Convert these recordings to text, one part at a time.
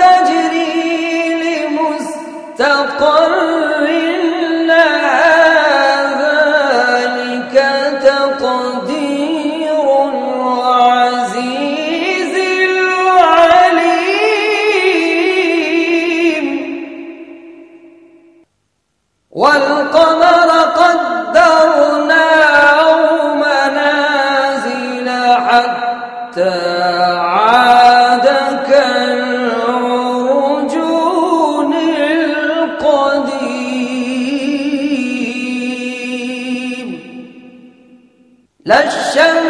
تجري لمستقر لا الشمس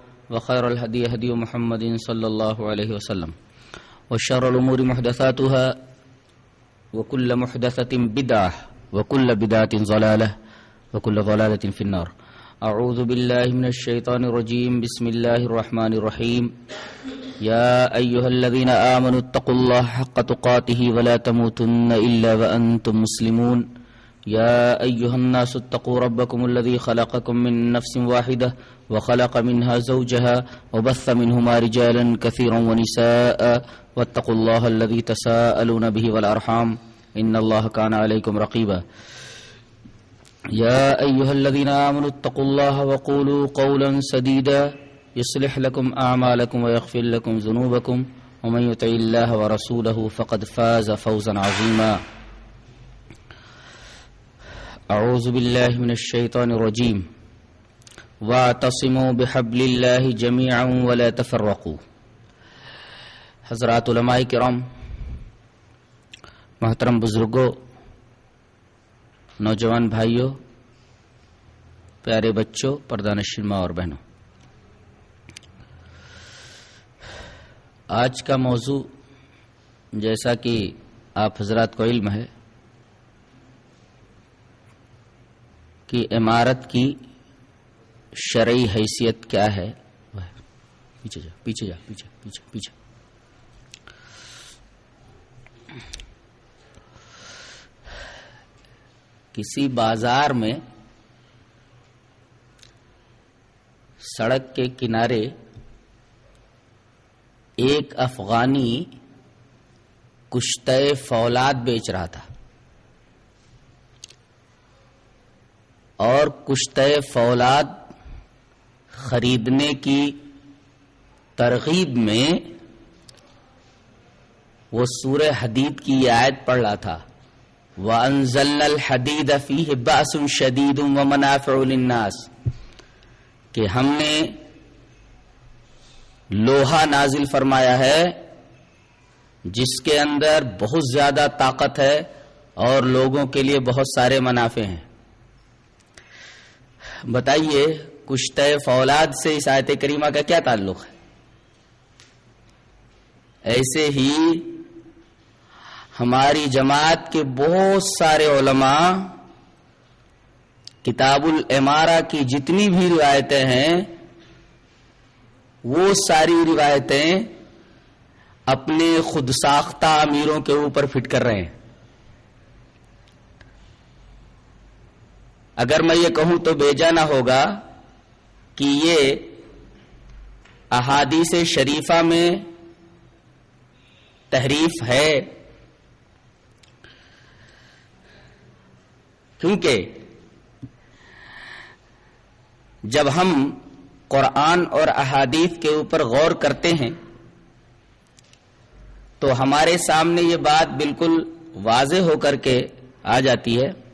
وخير الهدي هدي محمد صلى الله عليه وسلم وشر الأمور محدثاتها وكل محدثة بدعة وكل بدعة ضلالة وكل ضلالة في النار. أعوذ بالله من الشيطان الرجيم. بسم الله الرحمن الرحيم. يا أيها الذين آمنوا اتقوا الله حق تقاته ولا تموتن إلا وأنتم مسلمون. يا أيها الناس اتقوا ربكم الذي خلقكم من نفس واحدة وخلق منها زوجها وبث منهما رجالا كثيرا ونساء واتقوا الله الذي تساءلون به والأرحام إن الله كان عليكم رقيبا. يا أيها الذين آمنوا اتقوا الله وقولوا قولا سديدا يصلح لكم أعمالكم ويغفر لكم ذنوبكم ومن يطع الله ورسوله فقد فاز فوزا عظيما. أعوذ بالله من الشيطان الرجيم. واعتصموا بحبل الله جميعا ولا تفرقوا. حضرات علماء کرام، محترم بزرگوں، نوجوان بھائیوں، پیارے بچوں پردانشین ماں اور بہنوں، آج کا موضوع جیسا کہ آپ حضرات کو علم ہے کہ عمارت کی شرعی حیثیت کیا ہے؟ وہ پیچھے جا پیچھے جا، پیچھے پیچھے پیچھے۔ کسی بازار میں سڑک کے کنارے ایک افغانی کشتہ فولاد بیچ رہا تھا۔ اور کشتہ فولاد خریدنے کی ترغیب میں وہ سورہ حدید کی یہ آیت پڑھ رہا تھا۔ وَأَنزَلْنَا الْحَدِيدَ فِيهِ بَأْسٌ شَدِيدٌ وَمَنَافِعُ لِلنَّاسِ۔ کہ ہم نے لوہا نازل فرمایا ہے، جس کے اندر بہت زیادہ طاقت ہے اور لوگوں کے لیے بہت سارے منافع ہیں۔ بتائیے کشتہ فولاد سے اس آیت کریمہ کا کیا تعلق ہے؟ ایسے ہی ہماری جماعت کے بہت سارے علماء کتاب العمارہ کی جتنی بھی روایتیں ہیں، وہ ساری روایتیں اپنے خود ساختہ امیروں کے اوپر فٹ کر رہے ہیں۔ اگر میں یہ کہوں تو بیجا نہ ہوگا کہ یہ احادیث شریفہ میں تحریف ہے۔ کیونکہ جب ہم قرآن اور احادیث کے اوپر غور کرتے ہیں، تو ہمارے سامنے یہ بات بالکل واضح ہو کر کے آ جاتی ہے۔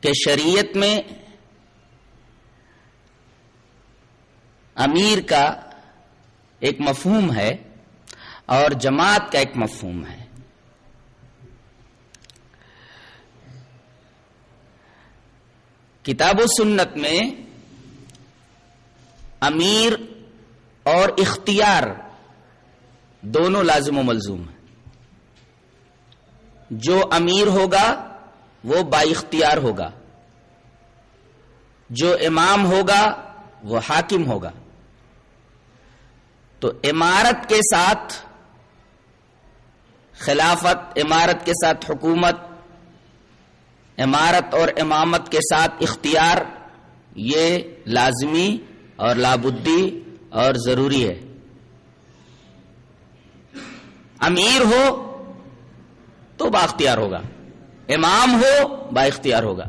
کہ شریعت میں امیر کا ایک مفہوم ہے اور جماعت کا ایک مفہوم ہے۔ کتاب و سنت میں امیر اور اختیار دونوں لازم و ملزوم ہیں۔ جو امیر ہوگا وہ با اختیار ہوگا۔ جو امام ہوگا، وہ حاکم ہوگا۔ تو عمارت کے ساتھ خلافت، عمارت کے ساتھ حکومت، عمارت اور امامت کے ساتھ اختیار، یہ لازمی اور لابدی اور ضروری ہے۔ امیر ہو تو با اختیار ہوگا۔ امام ہو، با اختیار ہوگا۔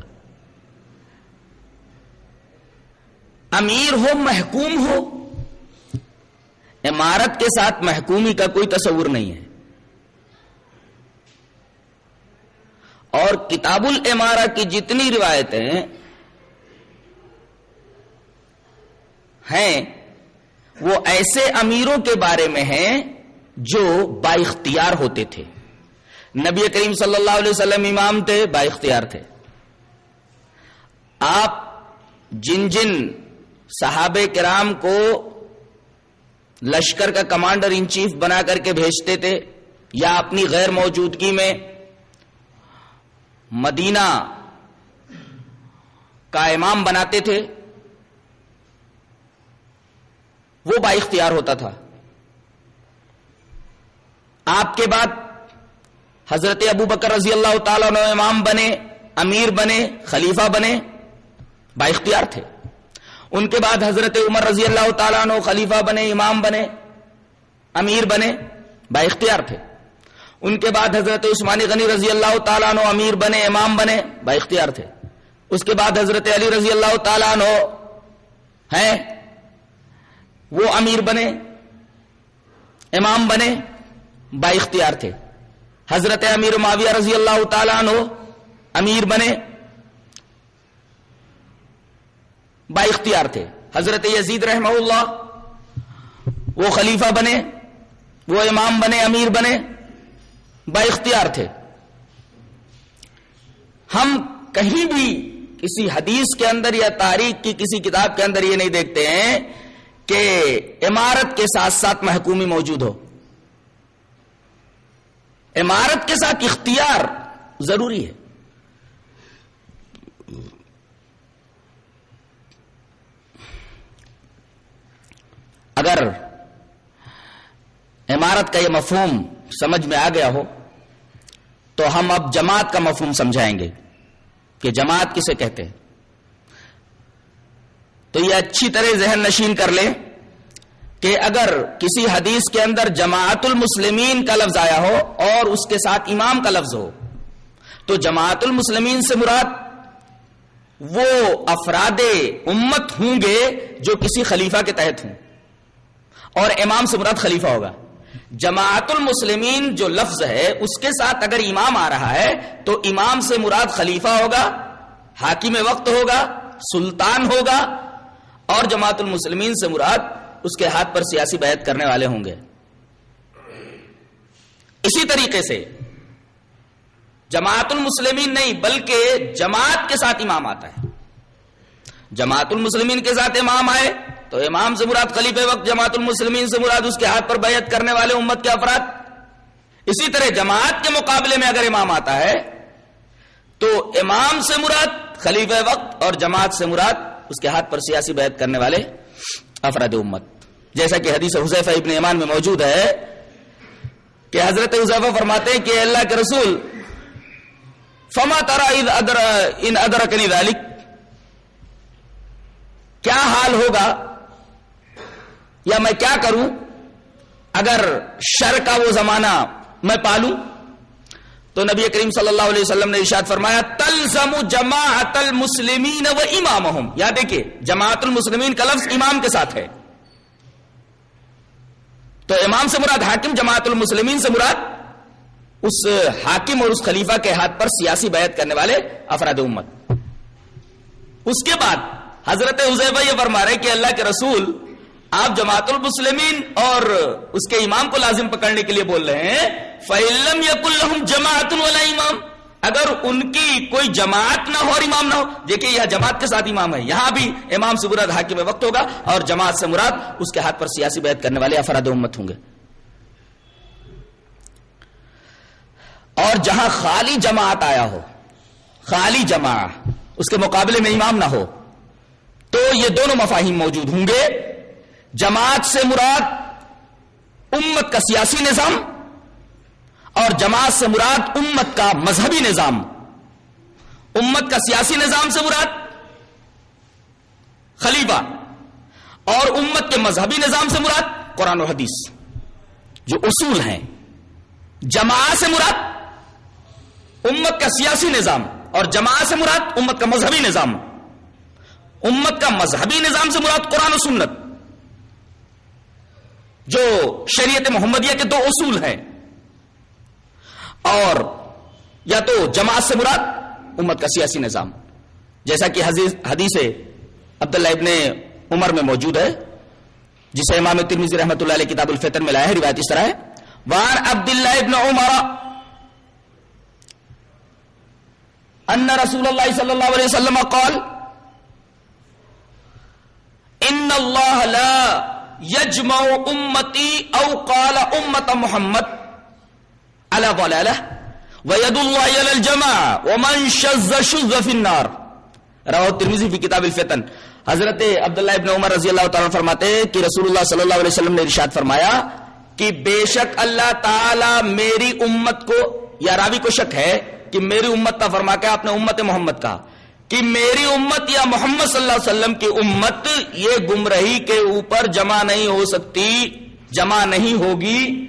امیر ہو، محکوم ہو، عمارت کے ساتھ محکومی کا کوئی تصور نہیں ہے۔ اور کتاب العمارہ کی جتنی روایتیں ہیں، وہ ایسے امیروں کے بارے میں ہیں جو با اختیار ہوتے تھے۔ نبی کریم صلی اللہ علیہ وسلم امام تھے، با اختیار تھے۔ آپ جن جن صحاب کرام کو لشکر کا کمانڈر ان چیف بنا کر کے بھیجتے تھے یا اپنی غیر موجودگی میں، مدینہ کا امام بناتے تھے، وہ با اختیار ہوتا تھا۔ آپ کے بعد حضرت ابو بکر رضی اللہ تعالیٰ عنہ امام بنے، امیر بنے، خلیفہ بنے، با اختیار تھے۔ ان کے بعد حضرت عمر رضی اللہ تعالیٰ عنہ خلیفہ بنے، امام بنے، امیر بنے، با اختیار تھے۔ ان کے بعد حضرت عثمانی غنی رضی اللہ تعالیٰ عنہ امیر بنے، امام بنے، با اختیار تھے۔ اس کے بعد حضرت علی رضی اللہ تعالیٰ عنہ ہیں، وہ امیر بنے، امام بنے، با اختیار تھے۔ حضرت امیر معاویہ رضی اللہ تعالیٰ عنہ امیر بنے، با اختیار تھے۔ حضرت یزید رحمہ اللہ، وہ خلیفہ بنے، وہ امام بنے، امیر بنے، با اختیار تھے۔ ہم کہیں بھی کسی حدیث کے اندر یا تاریخ کی کسی کتاب کے اندر یہ نہیں دیکھتے ہیں کہ عمارت کے ساتھ ساتھ محکومی موجود ہو۔ عمارت کے ساتھ اختیار ضروری ہے۔ اگر عمارت کا یہ مفہوم سمجھ میں آ گیا ہو، تو ہم اب جماعت کا مفہوم سمجھائیں گے کہ جماعت کسے کہتے ہیں۔ تو یہ اچھی طرح ذہن نشین کر لیں۔ کہ اگر کسی حدیث کے اندر جماعت المسلمین کا لفظ آیا ہو اور اس کے ساتھ امام کا لفظ ہو، تو جماعت المسلمین سے مراد وہ افراد امت ہوں گے جو کسی خلیفہ کے تحت ہوں۔ اور امام سے مراد خلیفہ ہوگا۔ جماعت المسلمین جو لفظ ہے، اس کے ساتھ اگر امام آ رہا ہے، تو امام سے مراد خلیفہ ہوگا، حاکم وقت ہوگا، سلطان ہوگا، اور جماعت المسلمین سے مراد اس کے ہاتھ پر سیاسی بیعت کرنے والے ہوں گے۔ اسی طریقے سے جماعت المسلمین نہیں، بلکہ جماعت کے ساتھ امام آتا ہے۔ جماعت المسلمین کے ساتھ امام آئے تو امام سے مراد خلیف وقت، جماعت المسلمین سے مراد اس کے ہاتھ پر بیعت کرنے والے امت کے افراد۔ اسی طرح جماعت کے مقابلے میں اگر امام آتا ہے تو امام سے مراد خلیف وقت اور جماعت سے مراد اس کے ہاتھ پر سیاسی بیعت کرنے والے۔ افراد امت۔ جیسا کہ حدیث حذیفہ ابن ایمان میں موجود ہے کہ حضرت حذیفہ فرماتے ہیں کہ اللہ کے رسول، فما ترا ادر ان ادرکنی ذالک کیا حال ہوگا؟ یا میں کیا کروں؟ اگر شر کا وہ زمانہ میں پالوں؟ تو نبی کریم صلی اللہ علیہ وسلم نے ارشاد فرمایا تلزم جماعت المسلمین و امامہم۔ یا دیکھیے جماعت المسلمین کا لفظ امام کے ساتھ ہے۔ تو امام سے مراد حاکم، جماعت المسلمین سے مراد اس حاکم اور اس خلیفہ کے ہاتھ پر سیاسی بیعت کرنے والے افراد امت۔ اس کے بعد حضرت حزیبہ یہ فرما رہے کہ اللہ کے رسول آپ جماعت المسلمین اور اس کے امام کو لازم پکڑنے کے لیے بول رہے ہیں فعلم یق الحم جماعت والا امام اگر ان کی کوئی جماعت نہ ہو اور امام نہ ہو، دیکھیے یہ جماعت کے ساتھ امام ہے، یہاں بھی امام سے مراد حاکم وقت ہوگا اور جماعت سے مراد اس کے ہاتھ پر سیاسی بیعت کرنے والے افراد امت ہوں گے۔ اور جہاں خالی جماعت آیا ہو، خالی جماع اس کے مقابلے میں امام نہ ہو، تو یہ دونوں مفاہیم موجود ہوں گے۔ جماعت سے مراد امت کا سیاسی نظام اور جماعت سے مراد امت کا مذہبی نظام۔ امت کا سیاسی نظام سے مراد خلیفہ اور امت کے مذہبی نظام سے مراد قرآن و حدیث۔ جو اصول ہیں۔ جماعت سے مراد امت کا سیاسی نظام اور جماعت سے مراد امت کا مذہبی نظام۔ امت کا مذہبی نظام سے مراد قرآن و سنت۔ جو شریعت محمدیہ کے دو اصول ہیں۔ اور یا تو جماعت سے مراد امت کا سیاسی نظام۔ جیسا کہ حدیث عبداللہ ابن عمر میں موجود ہے، جسے امام ترمیزی رحمۃ اللہ علیہ کتاب الفطر میں لایا ہے، روایت اس طرح ہے۔ وار عبداللہ ابن عمر ان رسول اللہ صلی اللہ علیہ وسلم قال، ان اللہ لا یجمع امتی او قال امت محمد. علی ضلالہ. وید اللہ علی الجمع ومن شز شز فی النار. رواہ ترمیزی فی کتاب الفتن. حضرت عبداللہ ابن عمر رضی اللہ تعالیٰ فرماتے کہ رسول اللہ صلی اللہ علیہ وسلم نے ارشاد فرمایا کہ بے شک اللہ تعالی میری امت کو، یا راوی کو شک ہے کہ میری امت کا فرما کے آپ نے امت محمد کا کہ میری امت یا محمد صلی اللہ علیہ وسلم کی امت یہ گمرہی کے اوپر جمع نہیں ہو سکتی، جمع نہیں ہوگی۔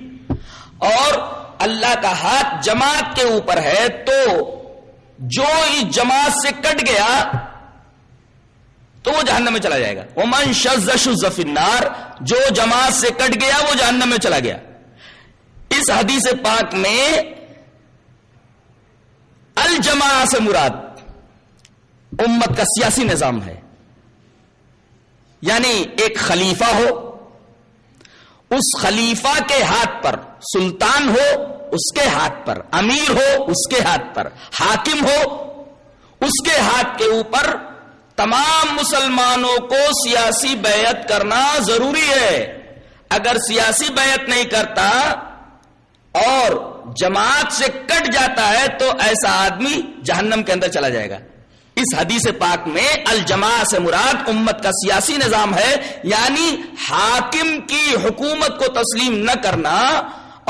اور اللہ کا ہاتھ جماعت کے اوپر ہے تو جو اس جماعت سے کٹ گیا تو وہ جہنم میں چلا جائے گا۔ وہ من شز جو جماعت سے کٹ گیا وہ جہنم میں چلا گیا۔ اس حدیث پاک میں الجما سے مراد امت کا سیاسی نظام ہے۔ یعنی ایک خلیفہ ہو، اس خلیفہ کے ہاتھ پر سلطان ہو، اس کے ہاتھ پر امیر ہو، اس کے ہاتھ پر حاکم ہو، اس کے ہاتھ کے اوپر تمام مسلمانوں کو سیاسی بیعت کرنا ضروری ہے۔ اگر سیاسی بیعت نہیں کرتا اور جماعت سے کٹ جاتا ہے تو ایسا آدمی جہنم کے اندر چلا جائے گا۔ اس حدیث پاک میں الجماع سے مراد امت کا سیاسی نظام ہے یعنی حاکم کی حکومت کو تسلیم نہ کرنا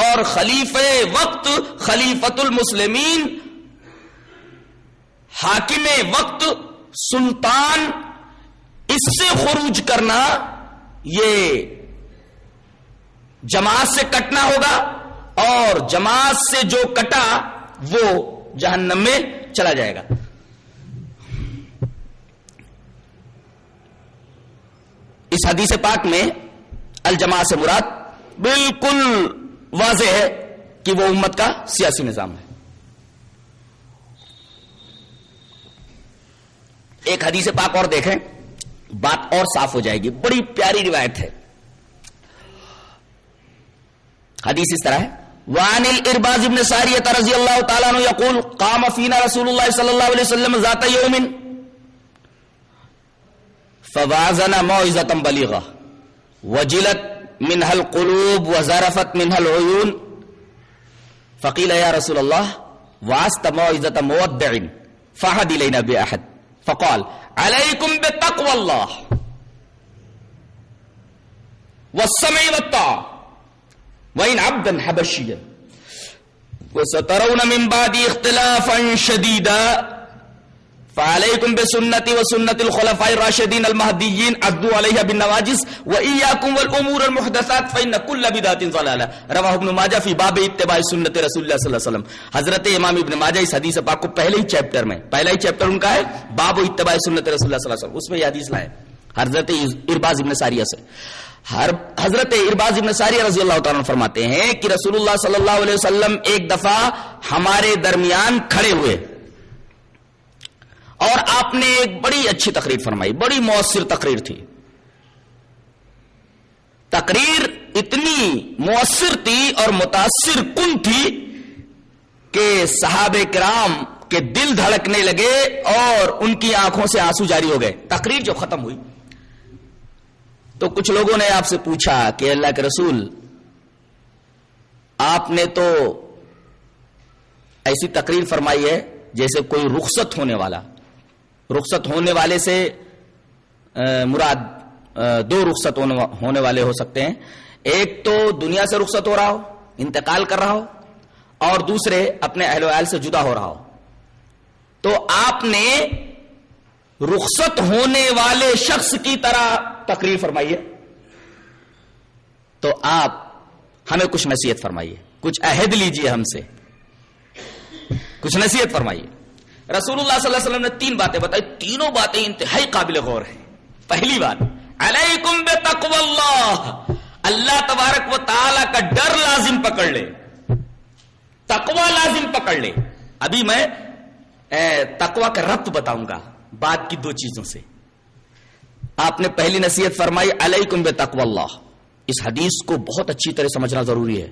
اور خلیف وقت خلیفت المسلمین، حاکم وقت سلطان، اس سے خروج کرنا، یہ جماعت سے کٹنا ہوگا اور جماعت سے جو کٹا وہ جہنم میں چلا جائے گا۔ اس حدیث پاک میں الجماع سے مراد بالکل واضح ہے کہ وہ امت کا سیاسی نظام ہے۔ ایک حدیث پاک اور دیکھیں، بات اور صاف ہو جائے گی۔ بڑی پیاری روایت ہے۔ حدیث اس طرح ہے۔ وعن الارباز ابن ساریت رضی اللہ تعالیٰ عنہ یقول، قام فینا رسول اللہ صلی اللہ علیہ وسلم ذات یومن فوازنا معزتم بلیغا وجلت منها القلوب وزرفت منها العيون. فقيل يا رسول الله وعست موعظة مودع فهد إلينا بأحد. فقال عليكم بتقوى الله. والسمع والطاعة. وإن عبدا حبشيا. وسترون من بعد اختلافا شديدا. فعليكم بسنتي وسنة الخلفاء الراشدين المهديين عدوا عليها بالنواجس وإياكم والأمور المحدثات، فإن كل بدعة ضلالة. رواه ابن ماجہ فی باب اتباع سنت رسول اللہ صلی اللہ علیہ وسلم. حضرت امام ابن ماجہ اس حدیث پاک کو پہلے ہی چیپٹر میں پہلا ہی چیپٹر ان کا ہے، باب اتباع سنت رسول اللہ صلی اللہ علیہ وسلم۔ اس میں یہ حدیث لائے۔ حضرت ارباز ابن ساریہ سے۔ حضرت ارباز ابن ساریہ رضی اللہ تعالیٰ فرماتے ہیں کہ رسول اللہ صلی اللہ علیہ وسلم ایک دفعہ ہمارے درمیان کھڑے ہوئے۔ اور آپ نے ایک بڑی اچھی تقریر فرمائی، بڑی مؤثر تقریر تھی۔ تقریر اتنی مؤثر تھی اور متاثر کن تھی کہ صحاب کرام کے دل دھڑکنے لگے اور ان کی آنکھوں سے آنسو جاری ہو گئے۔ تقریر جو ختم ہوئی۔ تو کچھ لوگوں نے آپ سے پوچھا کہ اللہ کے رسول، آپ نے تو ایسی تقریر فرمائی ہے جیسے کوئی رخصت ہونے والا۔ رخصت ہونے والے سے مراد دو رخصت ہونے والے ہو سکتے ہیں۔ ایک تو دنیا سے رخصت ہو رہا ہو، انتقال کر رہا ہو، اور دوسرے اپنے اہل ویل سے جدا ہو رہا ہو۔ تو آپ نے رخصت ہونے والے شخص کی طرح تقریر فرمائیے۔ تو آپ ہمیں کچھ نصیحت فرمائیے۔ کچھ عہد لیجیے ہم سے۔ کچھ نصیحت فرمائیے۔ رسول اللہ صلی اللہ علیہ وسلم نے تین باتیں بتائی، تینوں باتیں انتہائی قابل غور ہیں۔ پہلی بات، علیکم بے اللہ اللہ تبارک و تعالی کا ڈر لازم پکڑ لے۔ تقوا لازم پکڑ لے۔ ابھی میں تقوا کا ربط بتاؤں گا بات کی دو چیزوں سے۔ آپ نے پہلی نصیحت فرمائی، علیکم بے اللہ۔ اس حدیث کو بہت اچھی طرح سمجھنا ضروری ہے۔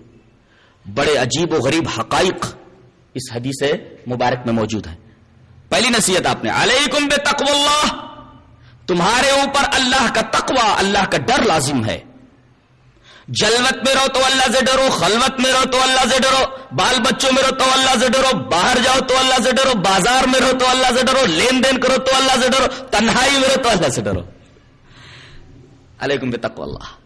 بڑے عجیب و غریب حقائق اس حدیث مبارک میں موجود ہیں۔ پہلی نصیحت آپ نے، علیکم بے تقو اللہ، تمہارے اوپر اللہ کا تقوا اللہ کا ڈر لازم ہے۔ جلوت میں رہو تو اللہ سے ڈرو، خلوت میں رہو تو اللہ سے ڈرو، بال بچوں میں رہو تو اللہ سے ڈرو، باہر جاؤ تو اللہ سے ڈرو، بازار میں رہو تو اللہ سے ڈرو، لین دین کرو تو اللہ سے ڈرو، تنہائی میں رہو تو اللہ سے ڈرو۔ علیکم بے تقو اللہ۔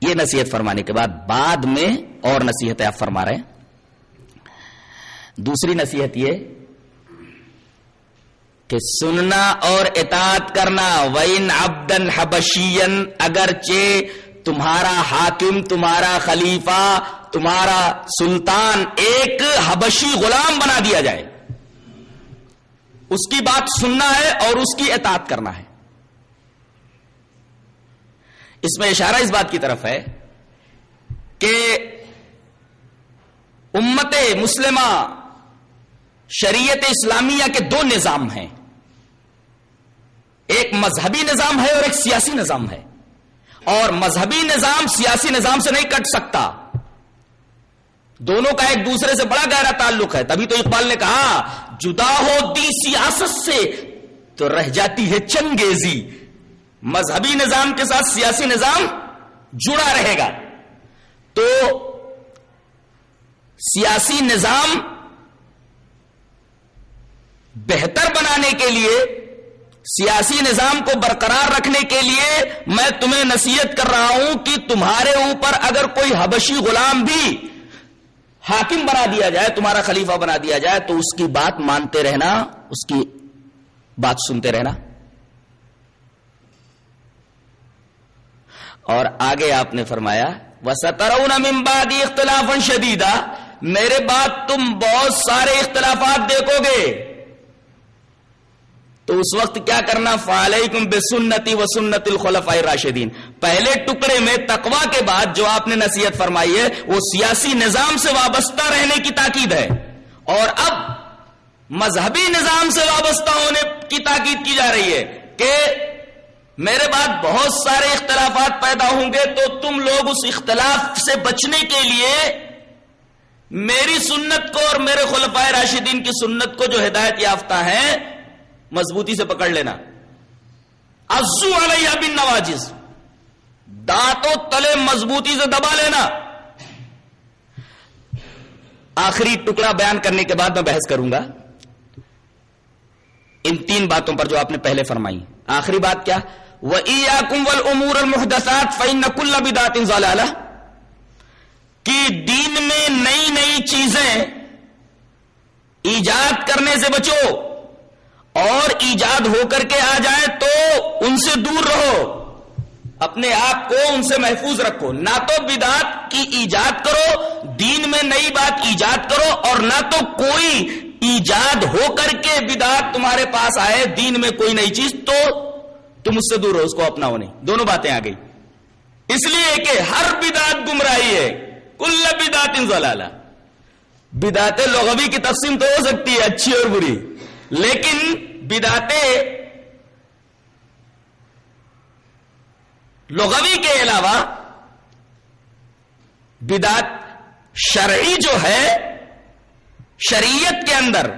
یہ نصیحت فرمانے کے بعد بعد میں اور نصیحت آپ فرما رہے ہیں۔ دوسری نصیحت یہ کہ سننا اور اطاعت کرنا وین ابدن حبشین اگرچہ تمہارا حاکم، تمہارا خلیفہ، تمہارا سلطان ایک حبشی غلام بنا دیا جائے۔ اس کی بات سننا ہے اور اس کی اطاعت کرنا ہے۔ اس میں اشارہ اس بات کی طرف ہے کہ امت مسلمہ شریعت اسلامیہ کے دو نظام ہیں۔ ایک مذہبی نظام ہے اور ایک سیاسی نظام ہے۔ اور مذہبی نظام سیاسی نظام سے نہیں کٹ سکتا۔ دونوں کا ایک دوسرے سے بڑا گہرا تعلق ہے۔ تبھی تو اقبال نے کہا، جدا ہوتی سیاست سے تو رہ جاتی ہے چنگیزی۔ مذہبی نظام کے ساتھ سیاسی نظام جڑا رہے گا۔ تو سیاسی نظام بہتر بنانے کے لیے سیاسی نظام کو برقرار رکھنے کے لیے میں تمہیں نصیحت کر رہا ہوں کہ تمہارے اوپر اگر کوئی حبشی غلام بھی حاکم بنا دیا جائے، تمہارا خلیفہ بنا دیا جائے، تو اس کی بات مانتے رہنا، اس کی بات سنتے رہنا۔ اور آگے آپ نے فرمایا وہ سترون اختلاف شدیدہ میرے بات تم بہت سارے اختلافات دیکھو گے۔ تو اس وقت کیا کرنا؟ فعلیکم بے سنتی و سنت الخلف راشدین پہلے ٹکڑے میں تقوا کے بعد جو آپ نے نصیحت فرمائی ہے، وہ سیاسی نظام سے وابستہ رہنے کی تاکید ہے۔ اور اب مذہبی نظام سے وابستہ ہونے کی تاکید کی جا رہی ہے کہ میرے بعد بہت سارے اختلافات پیدا ہوں گے، تو تم لوگ اس اختلاف سے بچنے کے لیے میری سنت کو اور میرے خلفائے راشدین کی سنت کو جو ہدایت یافتہ ہیں مضبوطی سے پکڑ لینا۔ ازو علیہ بن نواجز دانتوں تلے مضبوطی سے دبا لینا۔ آخری ٹکڑا بیان کرنے کے بعد میں بحث کروں گا۔ ان تین باتوں پر جو آپ نے پہلے فرمائی۔ آخری بات کیا؟ وہ کم ول امور المحدسات فعین نقل بدات کہ دین میں نئی نئی چیزیں ایجاد کرنے سے بچو۔ اور ایجاد ہو کر کے آ جائے تو ان سے دور رہو۔ اپنے آپ کو ان سے محفوظ رکھو۔ نہ تو بدات کی ایجاد کرو، دین میں نئی بات ایجاد کرو اور نہ تو کوئی ایجاد ہو کر کے بدات تمہارے پاس آئے، دین میں کوئی نئی چیز تو تم اس سے دور ہو اس کو اپنا ہونے دونوں باتیں آ گئی۔ اس لیے کہ ہر بدات گمراہی ہے۔ کل بدات انزلالہ بدات لغوی کی تقسیم تو ہو سکتی ہے، اچھی اور بری۔ لیکن بداتیں لغوی کے علاوہ بدات شرعی جو ہے، شریعت کے اندر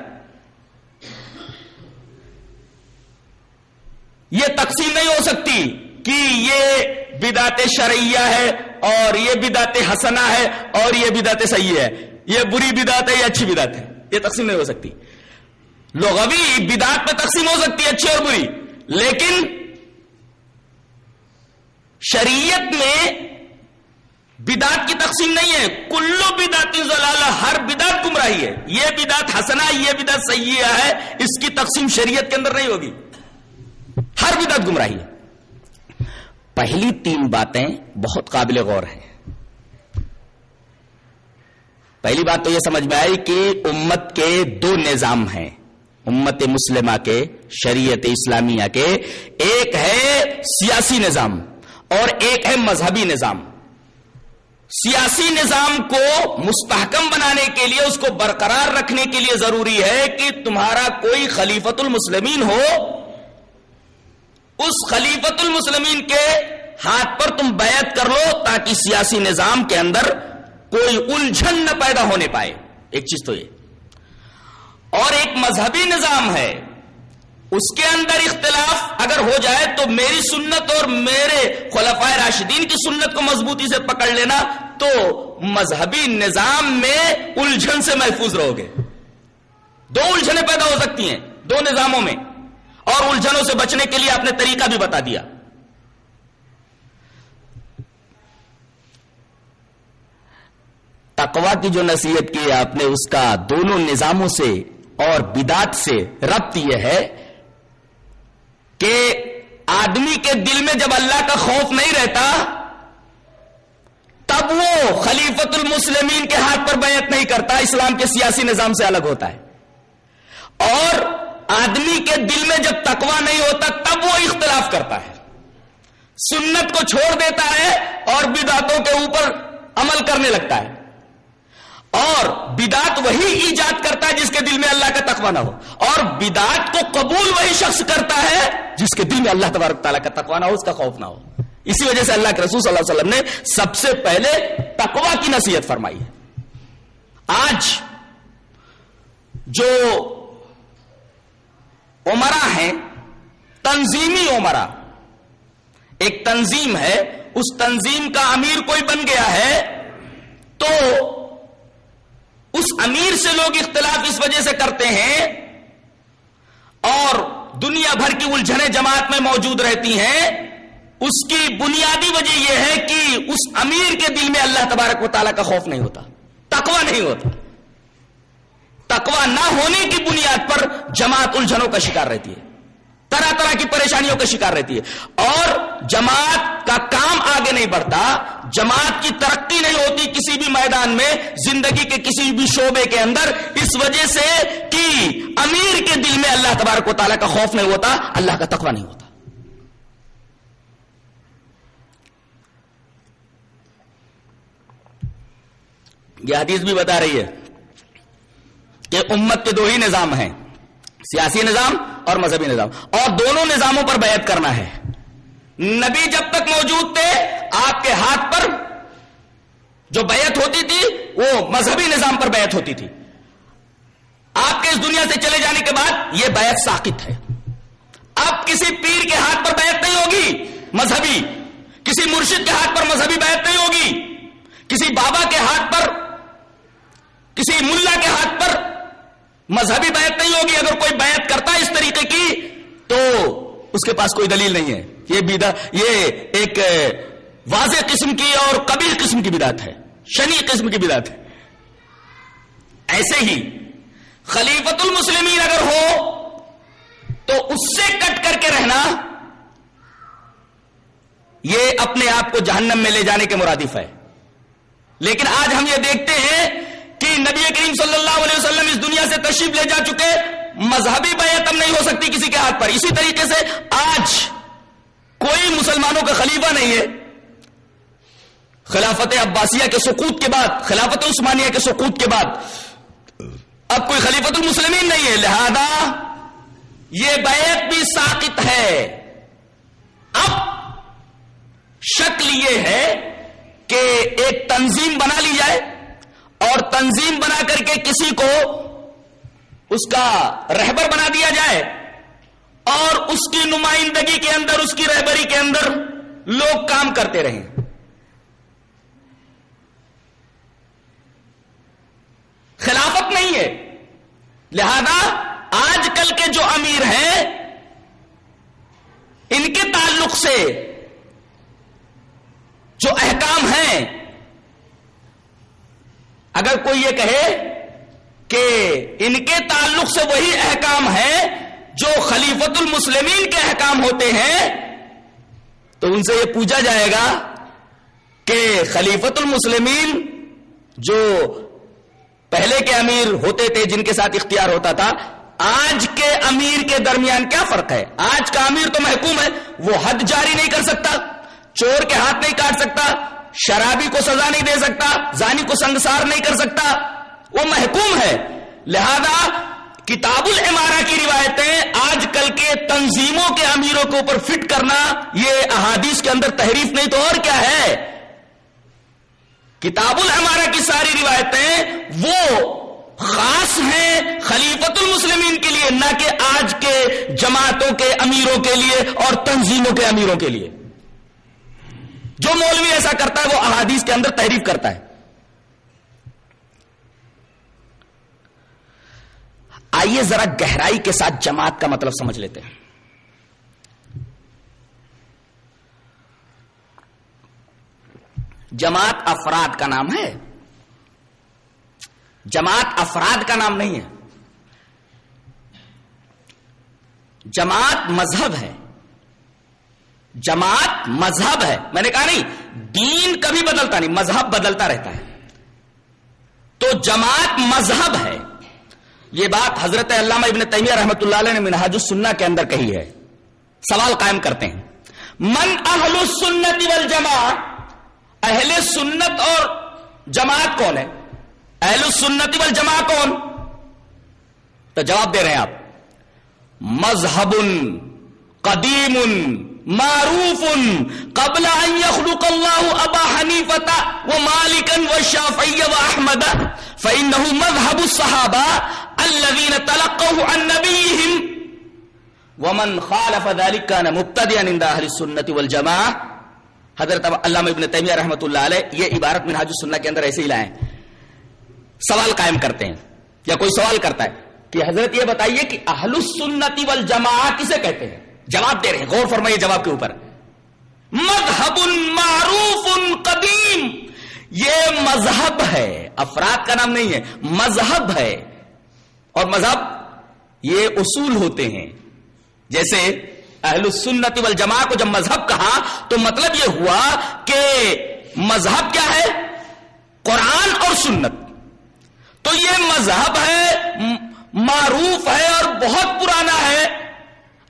یہ تقسیم نہیں ہو سکتی کہ یہ بدات شرعیہ ہے اور یہ بدات حسنا ہے اور یہ بدات صحیح ہے۔ یہ بری بدات ہے یہ اچھی بدات ہے۔ یہ تقسیم نہیں ہو سکتی۔ لغوی بدات میں تقسیم ہو سکتی ہے، اچھی اور بری۔ لیکن شریعت میں بدات کی تقسیم نہیں ہے۔ کلو بدات زلالہ، ہر بدات گمراہی ہے۔ یہ بدات حسنا یہ بدات سیاح ہے۔ اس کی تقسیم شریعت کے اندر نہیں ہوگی۔ ہر بدات گمراہی ہے۔ پہلی تین باتیں بہت قابل غور ہیں۔ پہلی بات تو یہ سمجھ میں آئی کہ امت کے دو نظام ہیں۔ امت مسلمہ کے، شریعت اسلامیہ کے ایک ہے سیاسی نظام اور ایک ہے مذہبی نظام۔ سیاسی نظام کو مستحکم بنانے کے لیے، اس کو برقرار رکھنے کے لیے ضروری ہے کہ تمہارا کوئی خلیفت المسلمین ہو۔ اس خلیفت المسلمین کے ہاتھ پر تم بیعت کر لو تاکہ سیاسی نظام کے اندر کوئی الجھن نہ پیدا ہونے پائے۔ ایک چیز تو یہ۔ اور ایک مذہبی نظام ہے، اس کے اندر اختلاف اگر ہو جائے تو میری سنت اور میرے خلفائے راشدین کی سنت کو مضبوطی سے پکڑ لینا تو مذہبی نظام میں الجھن سے محفوظ رہو گے۔ دو الجھنیں پیدا ہو سکتی ہیں دو نظاموں میں، اور الجھنوں سے بچنے کے لیے آپ نے طریقہ بھی بتا دیا۔ تقوا کی جو نصیحت کی آپ نے، اس کا دونوں نظاموں سے اور بدات سے ربط یہ ہے کہ آدمی کے دل میں جب اللہ کا خوف نہیں رہتا، تب وہ خلیفت المسلمین کے ہاتھ پر بیعت نہیں کرتا، اسلام کے سیاسی نظام سے الگ ہوتا ہے۔ اور آدمی کے دل میں جب تکوا نہیں ہوتا، تب وہ اختلاف کرتا ہے۔ سنت کو چھوڑ دیتا ہے اور بداتوں کے اوپر عمل کرنے لگتا ہے۔ اور بدات وہی ایجاد کرتا ہے جس کے دل میں اللہ کا تقوی نہ ہو۔ اور بدات کو قبول وہی شخص کرتا ہے جس کے دل میں اللہ تبارک تعالیٰ کا تقوی نہ ہو، اس کا خوف نہ ہو۔ اسی وجہ سے اللہ کے رسول صلی اللہ علیہ وسلم نے سب سے پہلے تقوی کی نصیحت فرمائی ہے۔ آج جو عمرہ ہیں، تنظیمی عمرہ، ایک تنظیم ہے، اس تنظیم کا امیر کوئی بن گیا ہے تو اس امیر سے لوگ اختلاف اس وجہ سے کرتے ہیں اور دنیا بھر کی الجھنیں جماعت میں موجود رہتی ہیں، اس کی بنیادی وجہ یہ ہے کہ اس امیر کے دل میں اللہ تبارک و تعالیٰ کا خوف نہیں ہوتا، تقوی نہیں ہوتا۔ تقوی نہ ہونے کی بنیاد پر جماعت الجھنوں کا شکار رہتی ہے، طرح طرح کی پریشانیوں کا شکار رہتی ہے۔ اور جماعت کا کام آگے نہیں بڑھتا، جماعت کی ترقی نہیں ہوتی کسی بھی میدان میں، زندگی کے کسی بھی شعبے کے اندر، اس وجہ سے کہ امیر کے دل میں اللہ تبارک و تعالیٰ کا خوف نہیں ہوتا، اللہ کا تقوی نہیں ہوتا۔ یہ حدیث بھی بتا رہی ہے کہ امت کے دو ہی نظام ہیں، سیاسی نظام اور مذہبی نظام۔ اور دونوں نظاموں پر بیعت کرنا ہے۔ نبی جب تک موجود تھے، آپ کے ہاتھ پر جو بیعت ہوتی تھی، وہ مذہبی نظام پر بیعت ہوتی تھی۔ آپ کے اس دنیا سے چلے جانے کے بعد یہ بیعت ساکت ہے۔ اب کسی پیر کے ہاتھ پر بیعت نہیں ہوگی، مذہبی، کسی مرشد کے ہاتھ پر مذہبی بیعت نہیں ہوگی، کسی بابا کے ہاتھ پر، کسی ملا کے ہاتھ پر مذہبی بیعت نہیں ہوگی۔ اگر کوئی بیعت کرتا ہے اس طریقے کی، تو اس کے پاس کوئی دلیل نہیں ہے۔ یہ بیدا یہ ایک واضح قسم کی اور قبیل قسم کی بدات ہے، شنی قسم کی بدات ہے۔ ایسے ہی خلیفت المسلمین اگر ہو، تو اس سے کٹ کر کے رہنا، یہ اپنے آپ کو جہنم میں لے جانے کے مرادف ہے۔ لیکن آج ہم یہ دیکھتے ہیں کہ نبی کریم صلی اللہ علیہ وسلم اس دنیا سے تشریف لے جا چکے، مذہبی بیعت اب نہیں ہو سکتی کسی کے ہاتھ پر۔ اسی طریقے سے آج کوئی مسلمانوں کا خلیفہ نہیں ہے۔ خلافت عباسیہ کے سقوط کے بعد، خلافت عثمانیہ کے سقوط کے بعد۔ اب کوئی خلیفت المسلمین نہیں ہے، لہذا یہ بیعت بھی ساقط ہے۔ اب شکل یہ ہے کہ ایک تنظیم بنا لی جائے اور تنظیم بنا کر کے کسی کو اس کا رہبر بنا دیا جائے۔ اور اس کی نمائندگی کے اندر، اس کی رہبری کے اندر لوگ کام کرتے رہیں خلافت نہیں ہے۔ لہذا آج کل کے جو امیر ہیں، ان کے تعلق سے جو احکام ہیں، اگر کوئی یہ کہے کہ ان کے تعلق سے وہی احکام ہے جو خلیفت المسلمین کے احکام ہوتے ہیں، تو ان سے یہ پوچھا جائے گا کہ خلیفت المسلمین جو پہلے کے امیر ہوتے تھے، جن کے ساتھ اختیار ہوتا تھا، آج کے امیر کے درمیان کیا فرق ہے؟ آج کا امیر تو محکوم ہے، وہ حد جاری نہیں کر سکتا، چور کے ہاتھ نہیں کاٹ سکتا، شرابی کو سزا نہیں دے سکتا، زانی کو سنگسار نہیں کر سکتا، وہ محکوم ہے۔ لہذا کتاب العمارہ کی روایتیں آج کل کے تنظیموں کے امیروں کے اوپر فٹ کرنا یہ احادیث کے اندر تحریف نہیں تو اور کیا ہے؟ کتاب العمارہ کی ساری روایتیں وہ خاص ہیں خلیفت المسلمین کے لیے، نہ کہ آج کے جماعتوں کے امیروں کے لیے اور تنظیموں کے امیروں کے لیے۔ جو مولوی ایسا کرتا ہے وہ احادیث کے اندر تحریف کرتا ہے۔ آئیے ذرا گہرائی کے ساتھ جماعت کا مطلب سمجھ لیتے ہیں۔ جماعت افراد کا نام ہے۔ جماعت افراد کا نام نہیں ہے۔ جماعت مذہب ہے۔ جماعت مذہب ہے۔ میں نے کہا نہیں، دین کبھی بدلتا نہیں، مذہب بدلتا رہتا ہے۔ تو جماعت مذہب ہے۔ یہ بات حضرت علامہ ابن تیمیہ رحمۃ اللہ علیہ نے منہاج السنہ کے اندر کہی ہے۔ سوال قائم کرتے ہیں۔ من اہل السنت والجماعت اہل سنت اور جماعت کون ہے؟ اہل السنت والجماعت کون؟ تو جواب دے رہے ہیں آپ۔ مذہب قدیم، معروف، قبل ان يخلق الله ابا حنیفہ ومالکا والشافعی واحمد فانه مذهب الصحابہ الذين تلقوا عن نبيهم ومن خالف ذلك كان مبتدئا عند اهل السنه والجماعه حضرت علامہ ابن تیمیہ رحمۃ اللہ علیہ یہ عبارت منہاج السنہ کے اندر ایسے ہی لائیں سوال قائم کرتے ہیں یا کوئی سوال کرتا ہے کہ حضرت یہ بتائیے کہ اہل السنتی والجماعت کسے کہتے ہیں؟ جواب دے رہے ہیں، غور فرمائیے جواب کے اوپر۔ مذہب معروف قدیم، یہ مذہب ہے، افراد کا نام نہیں ہے، مذہب ہے۔ اور مذہب یہ اصول ہوتے ہیں۔ جیسے اہل السنت والجماع کو جب مذہب کہا تو مطلب یہ ہوا کہ مذہب کیا ہے؟ قرآن اور سنت۔ تو یہ مذہب ہے، معروف ہے اور بہت پرانا ہے۔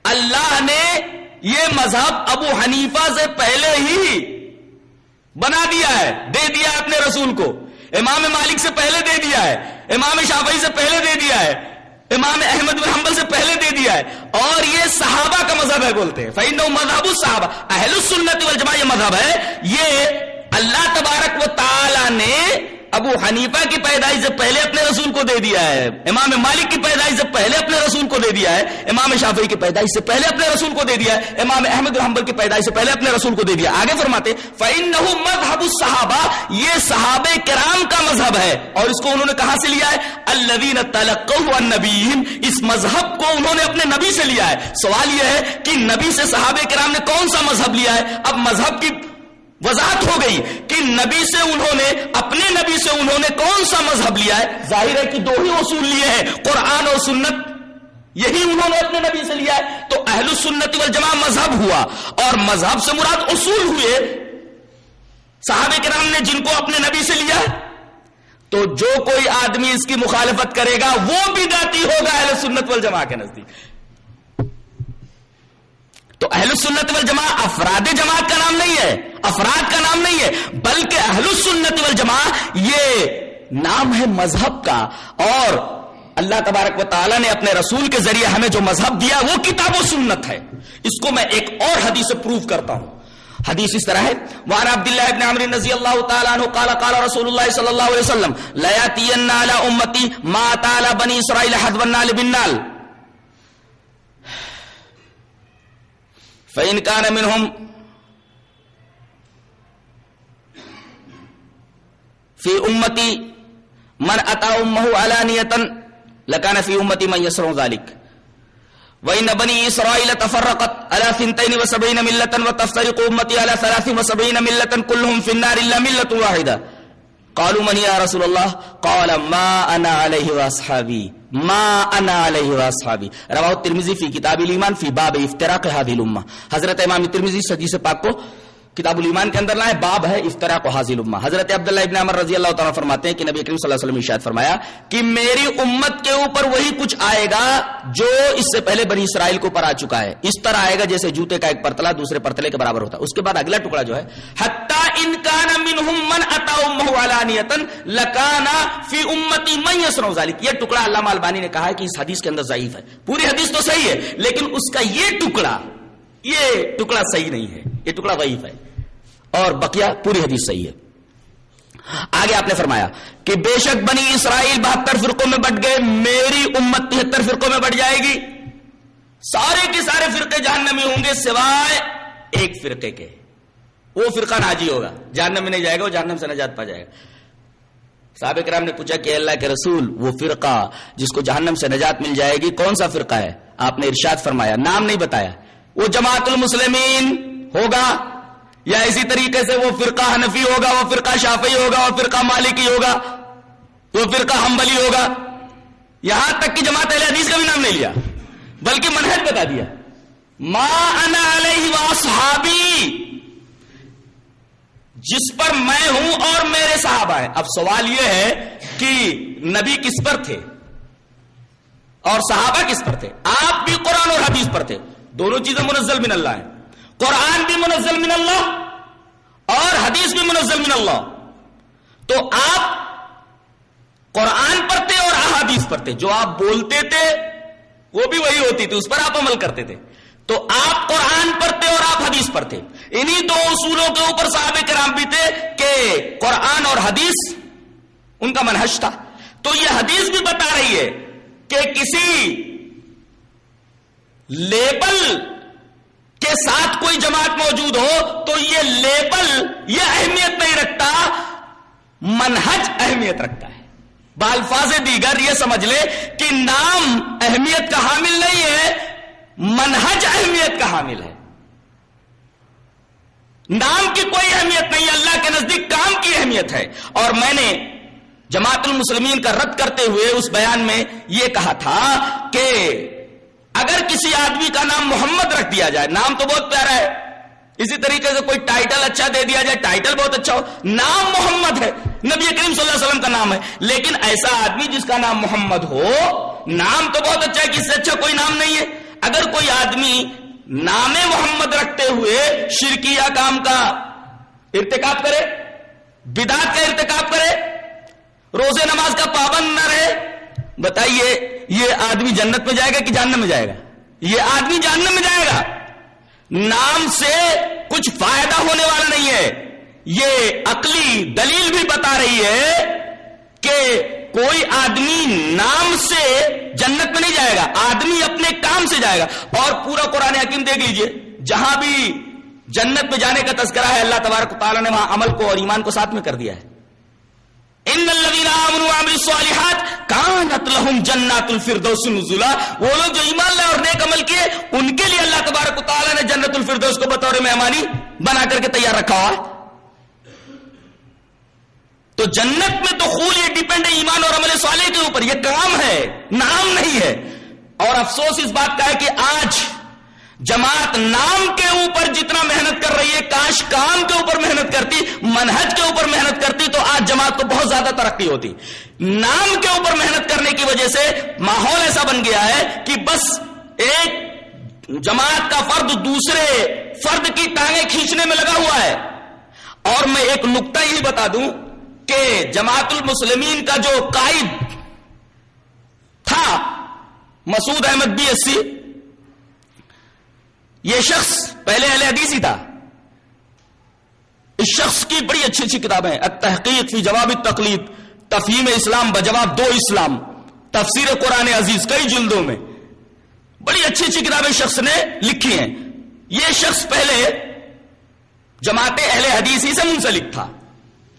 اللہ نے یہ مذہب ابو حنیفہ سے پہلے ہی بنا دیا ہے، دے دیا اپنے رسول کو۔ امام مالک سے پہلے دے دیا ہے، امام شافعی سے پہلے دے دیا ہے، امام احمد بن حنبل سے پہلے دے دیا ہے، اور یہ صحابہ کا مذہب ہے بولتے ہیں۔ فائن مذہب الصحابہ اہل السنت والجماع یہ مذہب ہے۔ یہ اللہ تبارک و تعالی نے ابو حنیفہ کی پیدائش سے پہلے اپنے رسول کو دے دیا ہے، امام مالک کی پیدائش سے پہلے اپنے رسول کو دے دیا ہے، امام شافعی کی پیدائش سے پہلے اپنے رسول کو دے دیا ہے، امام احمد الحمبل کی پیدائش سے پہلے اپنے رسول کو دے دیا آگے فرماتے، فَإِنَّهُ مذہب الصحابہ یہ صحابہ کرام کا مذہب ہے۔ اور اس کو انہوں نے کہاں سے لیا ہے؟ الذین تلقوا النبیین اس مذہب کو انہوں نے اپنے نبی سے لیا ہے۔ سوال یہ ہے کہ نبی سے صحابہ کرام نے کون سا مذہب لیا ہے؟ اب مذہب کی وضاحت ہو گئی کہ نبی سے انہوں نے، اپنے نبی سے انہوں نے کون سا مذہب لیا ہے؟ ظاہر ہے کہ دو ہی اصول لیے ہیں، قرآن اور سنت۔ یہی انہوں نے اپنے نبی سے لیا ہے۔ تو اہل السنت والجماع مذہب ہوا۔ اور مذہب سے مراد اصول ہوئے۔ صحابہ کرام نے جن کو اپنے نبی سے لیا ہے تو جو کوئی آدمی اس کی مخالفت کرے گا، وہ بھی داتی ہوگا اہل سنت والجماع کے نزدیک۔ تو اہل سنت والجماع افراد جماعت کا نام نہیں ہے، افراد کا نام نہیں ہے، بلکہ اہل سنت والجماع یہ نام ہے مذہب کا۔ اور اللہ تبارک و تعالیٰ نے اپنے رسول کے ذریعے ہمیں جو مذہب دیا وہ کتاب و سنت ہے۔ اس کو میں ایک اور حدیث سے پروف کرتا ہوں۔ حدیث اس طرح ہے، وعن عبداللہ ابن عمر رضی اللہ تعالیٰ عنہ قال قال رسول اللہ صلی اللہ علیہ وسلم لیاتین علی امتی ما تعالی بنی اسرائیل حد والنال فإن كان منهم في أمتي من أتى أمه علانية لكان في أمتي من يسر ذلك. وإن بني إسرائيل تفرقت على ثنتين وسبعين ملة وتفترق أمتي على ثلاث وسبعين ملة كلهم في النار إلا ملة واحدة. قالوا من يا رسول الله؟ قال ما انا عليه واصحابي ما انا عليه واصحابي رواه الترمذي في كتاب الايمان في باب افتراق هذه الامه حضرت امام ترمزی حدیث پاک کو کتاب الایمان کے اندر لائے، باب ہے افتراق هذه الامه حضرت عبداللہ ابن عمر رضی اللہ تعالی فرماتے ہیں کہ نبی کریم صلی اللہ علیہ وسلم نے ارشاد فرمایا کہ میری امت کے اوپر وہی کچھ آئے گا جو اس سے پہلے بنی اسرائیل کے اوپر آ چکا ہے۔ اس طرح آئے گا جیسے جوتے کا ایک پرتلا دوسرے پرتلے کے برابر ہوتا ہے۔ اس کے بعد اگلا ٹکڑا جو ہے، حتی ان کان منہم من اتا امہ علانیتا لکانا فی امتی من یسرو ذالک یہ ٹکڑا علامہ البانی نے کہا ہے کہ اس حدیث کے اندر ضعیف ہے۔ پوری حدیث تو صحیح ہے، لیکن اس کا یہ ٹکڑا یہ ٹکڑا صحیح نہیں ہے، یہ ٹکڑا ضعیف ہے۔ اور بقیہ پوری حدیث صحیح ہے۔ آگے آپ نے فرمایا کہ بے شک بنی اسرائیل بہتر فرقوں میں بٹ گئے، میری امت تہتر فرقوں میں بٹ جائے گی۔ سارے کے سارے فرقے جہنمی ہوں گے سوائے ایک فرقے کے۔ وہ فرقہ ناجی ہوگا۔ جہنم میں نہیں جائے گا، وہ جہنم سے نجات پا جائے گا۔ صحابہ کرام نے پوچھا کہ اللہ کے رسول، وہ فرقہ جس کو جہنم سے نجات مل جائے گی، کون سا فرقہ ہے؟ آپ نے ارشاد فرمایا، نام نہیں بتایا۔ وہ جماعت المسلمین ہوگا یا اسی طریقے سے وہ فرقہ حنفی ہوگا، وہ فرقہ شافعی ہوگا، وہ فرقہ مالکی ہوگا، وہ فرقہ حنبلی ہوگا۔ یہاں تک کہ جماعت اہل حدیث کا بھی نام نہیں لیا، بلکہ منہج بتا دیا۔ ما انا علیہ واصحابی جس پر میں ہوں اور میرے صحابہ ہیں۔ اب سوال یہ ہے کہ نبی کس پر تھے اور صحابہ کس پر تھے؟ آپ بھی قرآن اور حدیث پر تھے۔ دونوں چیزیں منزل من اللہ ہیں۔ قرآن بھی منزل من اللہ اور حدیث بھی منزل من اللہ۔ تو آپ قرآن پر تھے اور احادیث پر تھے جو آپ بولتے تھے، وہ بھی وہی ہوتی تھی، اس پر آپ عمل کرتے تھے۔ تو آپ قرآن پر تھے اور آپ حدیث پر تھے انہی دو اصولوں کے اوپر صحابہ کرام بھی تھے کہ قرآن اور حدیث ان کا منحج تھا۔ تو یہ حدیث بھی بتا رہی ہے کہ کسی لیبل کے ساتھ کوئی جماعت موجود ہو تو یہ لیبل یہ اہمیت نہیں رکھتا، منہج اہمیت رکھتا ہے۔ بالفاظ دیگر یہ سمجھ لے کہ نام اہمیت کا حامل نہیں ہے، منہج اہمیت کا حامل ہے۔ نام کی کوئی اہمیت نہیں، اللہ کے نزدیک کام کی اہمیت ہے۔ اور میں نے جماعت المسلمین کا رد کرتے ہوئے اس بیان میں یہ کہا تھا کہ اگر کسی آدمی کا نام محمد رکھ دیا جائے، نام تو بہت پیارا ہے، اسی طریقے سے کوئی ٹائٹل اچھا دے دیا جائے ٹائٹل بہت اچھا ہو، نام محمد ہے، نبی کریم صلی اللہ علیہ وسلم کا نام ہے، لیکن ایسا آدمی جس کا نام محمد ہو، نام تو بہت اچھا ہے، کس سے اچھا کوئی نام نہیں ہے۔ اگر کوئی آدمی نام محمد رکھتے ہوئے شرکیہ کام کا ارتکاب کرے بدات کا ارتکاب کرے، روزے نماز کا پابند نہ رہے بتائیے، یہ آدمی جنت میں جائے گا کہ جاننے میں جائے گا؟ یہ آدمی جاننے میں جائے گا۔ نام سے کچھ فائدہ ہونے والا نہیں ہے۔ یہ عقلی دلیل بھی بتا رہی ہے کہ کوئی آدمی نام سے جنت میں نہیں جائے گا، آدمی اپنے کام سے جائے گا۔ اور پورا قرآن حکیم دیکھ لیجیے، جہاں بھی جنت میں جانے کا تذکرہ ہے، اللہ تبارک تعالیٰ نے وہاں عمل کو اور ایمان کو ساتھ میں کر دیا ہے۔ ان الذين امنوا وعملوا الصالحات كانت لهم جنات الفردوس نزلا۔ وہ لوگ جو ایمان لائے اور نیک عمل کیے، ان کے لیے اللہ تبارک و تعالی نے جنت الفردوس کو بطور مہمانی بنا کر کے تیار رکھا ہوا ہے۔ تو جنت میں تو خول یہ ڈیپینڈ ہے ایمان اور عمل صالح کے اوپر، یہ کام ہے، نام نہیں ہے۔ اور افسوس اس بات کا ہے کہ آج جماعت نام کے اوپر جتنا محنت کر رہی ہے، کاش کام کے اوپر محنت کرتی، منہج کے اوپر محنت کرتی، تو آج جماعت کو بہت زیادہ ترقی ہوتی۔ نام کے اوپر محنت کرنے کی وجہ سے ماحول ایسا بن گیا ہے کہ بس ایک جماعت کا فرد دوسرے فرد کی ٹانگیں کھینچنے میں لگا ہوا ہے۔ اور میں ایک نقطہ یہی بتا دوں کہ جماعت المسلمین کا جو قائد تھا، Masood Ahmed B S C یہ شخص پہلے اہل حدیث ہی تھا۔ اس شخص کی بڑی اچھی اچھی کتابیں تحقیق فی جواب تقلید تفہیم اسلام بجواب دو اسلام، تفسیر قرآن عزیز کئی جلدوں میں۔ بڑی اچھی اچھی کتابیں شخص نے لکھی ہیں۔ یہ شخص پہلے جماعت اہل حدیث ہی سے منسلک تھا۔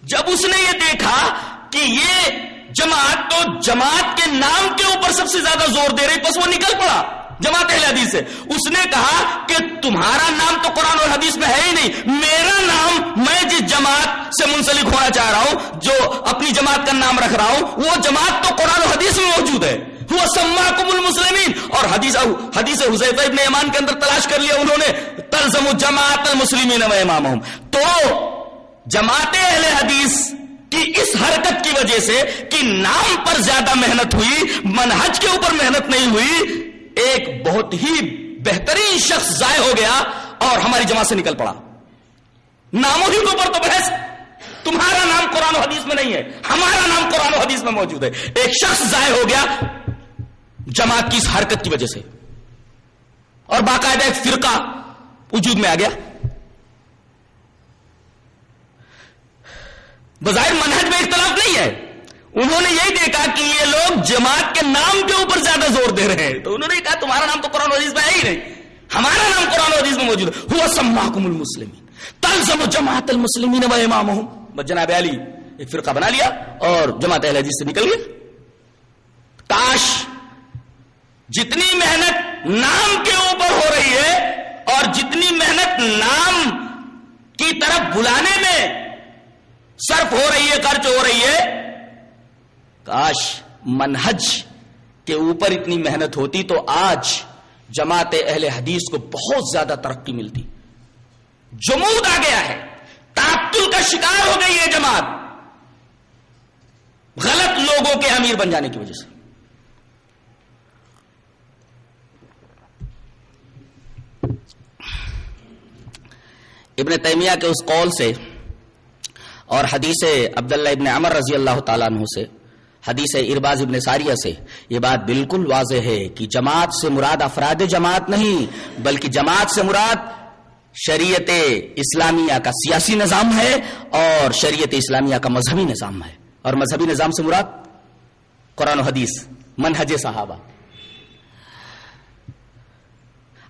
جب اس نے یہ دیکھا کہ یہ جماعت تو جماعت کے نام کے اوپر سب سے زیادہ زور دے رہی، بس وہ نکل پڑا۔ جماعت اہل حدیث سے اس نے کہا کہ تمہارا نام تو قرآن اور حدیث میں ہے ہی نہیں، میرا نام میں جس جماعت سے منسلک ہونا چاہ رہا ہوں، جو اپنی جماعت کا نام رکھ رہا ہوں، وہ جماعت تو قرآن و حدیث میں موجود ہے۔ وہ سماکم المسلمین۔ اور حدیث حدیث حذیفہ ابن ایمان کے اندر تلاش کر لیا انہوں نے، تلزم جماعت المسلمین و امامہم۔ تو جماعت اہل حدیث کی اس حرکت کی وجہ سے کہ نام پر زیادہ محنت ہوئی، منہج کے اوپر محنت نہیں ہوئی ایک بہت ہی بہترین شخص ضائع ہو گیا اور ہماری جماعت سے نکل پڑا۔ ناموں ہی کے اوپر تو بحث۔ تمہارا نام قرآن و حدیث میں نہیں ہے۔ ہمارا نام قرآن و حدیث میں موجود ہے۔ ایک شخص ضائع ہو گیا جماعت کی اس حرکت کی وجہ سے۔ اور باقاعدہ ایک فرقہ وجود میں آ گیا۔ بظاہر منہج میں اختلاف نہیں ہے۔ انہوں نے یہی دیکھا کہ یہ لوگ جماعت کے نام کے اوپر زیادہ زور دے رہے ہیں۔ تو انہوں نے کہا تمہارا نام تو قرآن حدیث میں ہے ہی نہیں۔ ہمارا نام قرآن حدیث میں موجود ہے۔ ہوا سماکم المسلمین۔ تلزم جماعت المسلمین و امامہم۔ بس جناب علی، ایک فرقہ بنا لیا اور جماعت اہل حدیث سے نکل گیا۔ کاش جتنی محنت نام کے اوپر ہو رہی ہے اور جتنی محنت نام کی طرف بلانے میں صرف ہو رہی ہے، خرچ ہو رہی ہے کاش منہج کے اوپر اتنی محنت ہوتی تو آج جماعت اہل حدیث کو بہت زیادہ ترقی ملتی۔ جمود آ گیا ہے۔ تعطل کا شکار ہو گئی ہے جماعت۔ غلط لوگوں کے امیر بن جانے کی وجہ سے۔ ابن تیمیہ کے اس قول سے اور حدیث عبداللہ ابن عمر رضی اللہ تعالیٰ عنہ سے حدیث ارباز ابن ساریہ سے، یہ بات بالکل واضح ہے کہ جماعت سے مراد افراد جماعت نہیں، بلکہ جماعت سے مراد شریعت اسلامیہ کا سیاسی نظام ہے اور شریعت اسلامیہ کا مذہبی نظام ہے۔ اور مذہبی نظام سے مراد قرآن و حدیث، منہج صحابہ۔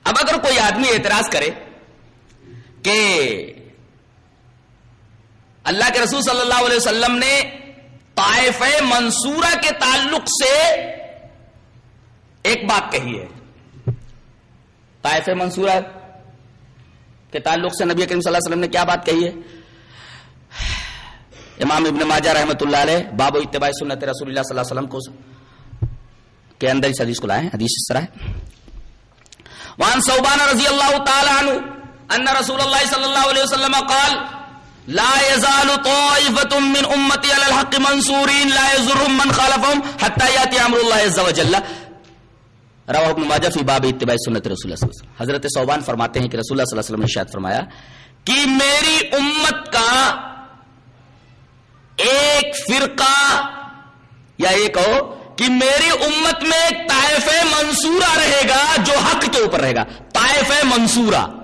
اب اگر کوئی آدمی اعتراض کرے کہ اللہ کے رسول صلی اللہ علیہ وسلم نے طائف منصورہ کے تعلق سے ایک بات کہی ہے۔ طائف منصورہ کے تعلق سے نبی کریم صلی اللہ علیہ وسلم نے کیا بات کہی ہے؟ امام ابن ماجہ رحمۃ اللہ علیہ باب و اتباع سنت رسول اللہ صلی اللہ علیہ وسلم کو کے اندر اس حدیث کو لائے حدیث اس طرح ہے۔ وان صوبان رضی اللہ تعالی عنہ ان رسول اللہ صلی اللہ علیہ وسلم قال لا يزال طائفة من امتي على الحق منصورين، لا يزرهم من خالفهم حتى ياتي امر الله عز وجل. رواہ ابن ماجہ فی باب اتباع سنت رسول اللہ صلی اللہ علیہ وسلم۔ حضرت صوبان فرماتے ہیں کہ رسول اللہ صلی اللہ علیہ وسلم نے شاید فرمایا کہ میری امت کا ایک فرقہ یا ایک ہو کہ میری امت میں ایک طائف منصورہ رہے گا جو حق کے اوپر رہے گا۔ طائف منصورہ۔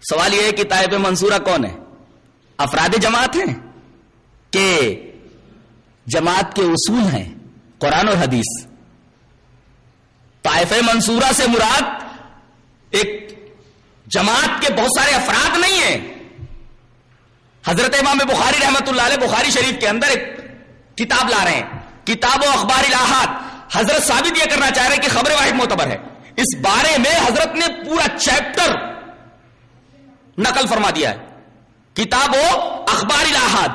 سوال یہ ہے کہ طائف منصورہ کون ہے؟ افراد جماعت ہیں کہ جماعت کے اصول ہیں قرآن اور حدیث؟ طائف منصورہ سے مراد ایک جماعت کے بہت سارے افراد نہیں ہیں۔ حضرت امام بخاری رحمت اللہ علیہ بخاری شریف کے اندر ایک کتاب لا رہے ہیں۔ کتاب و اخبار الہات حضرت ثابت یہ کرنا چاہ رہے ہیں کہ خبر واحد معتبر ہے۔ اس بارے میں حضرت نے پورا چیپٹر نقل فرما دیا ہے۔ کتاب و اخبار الہات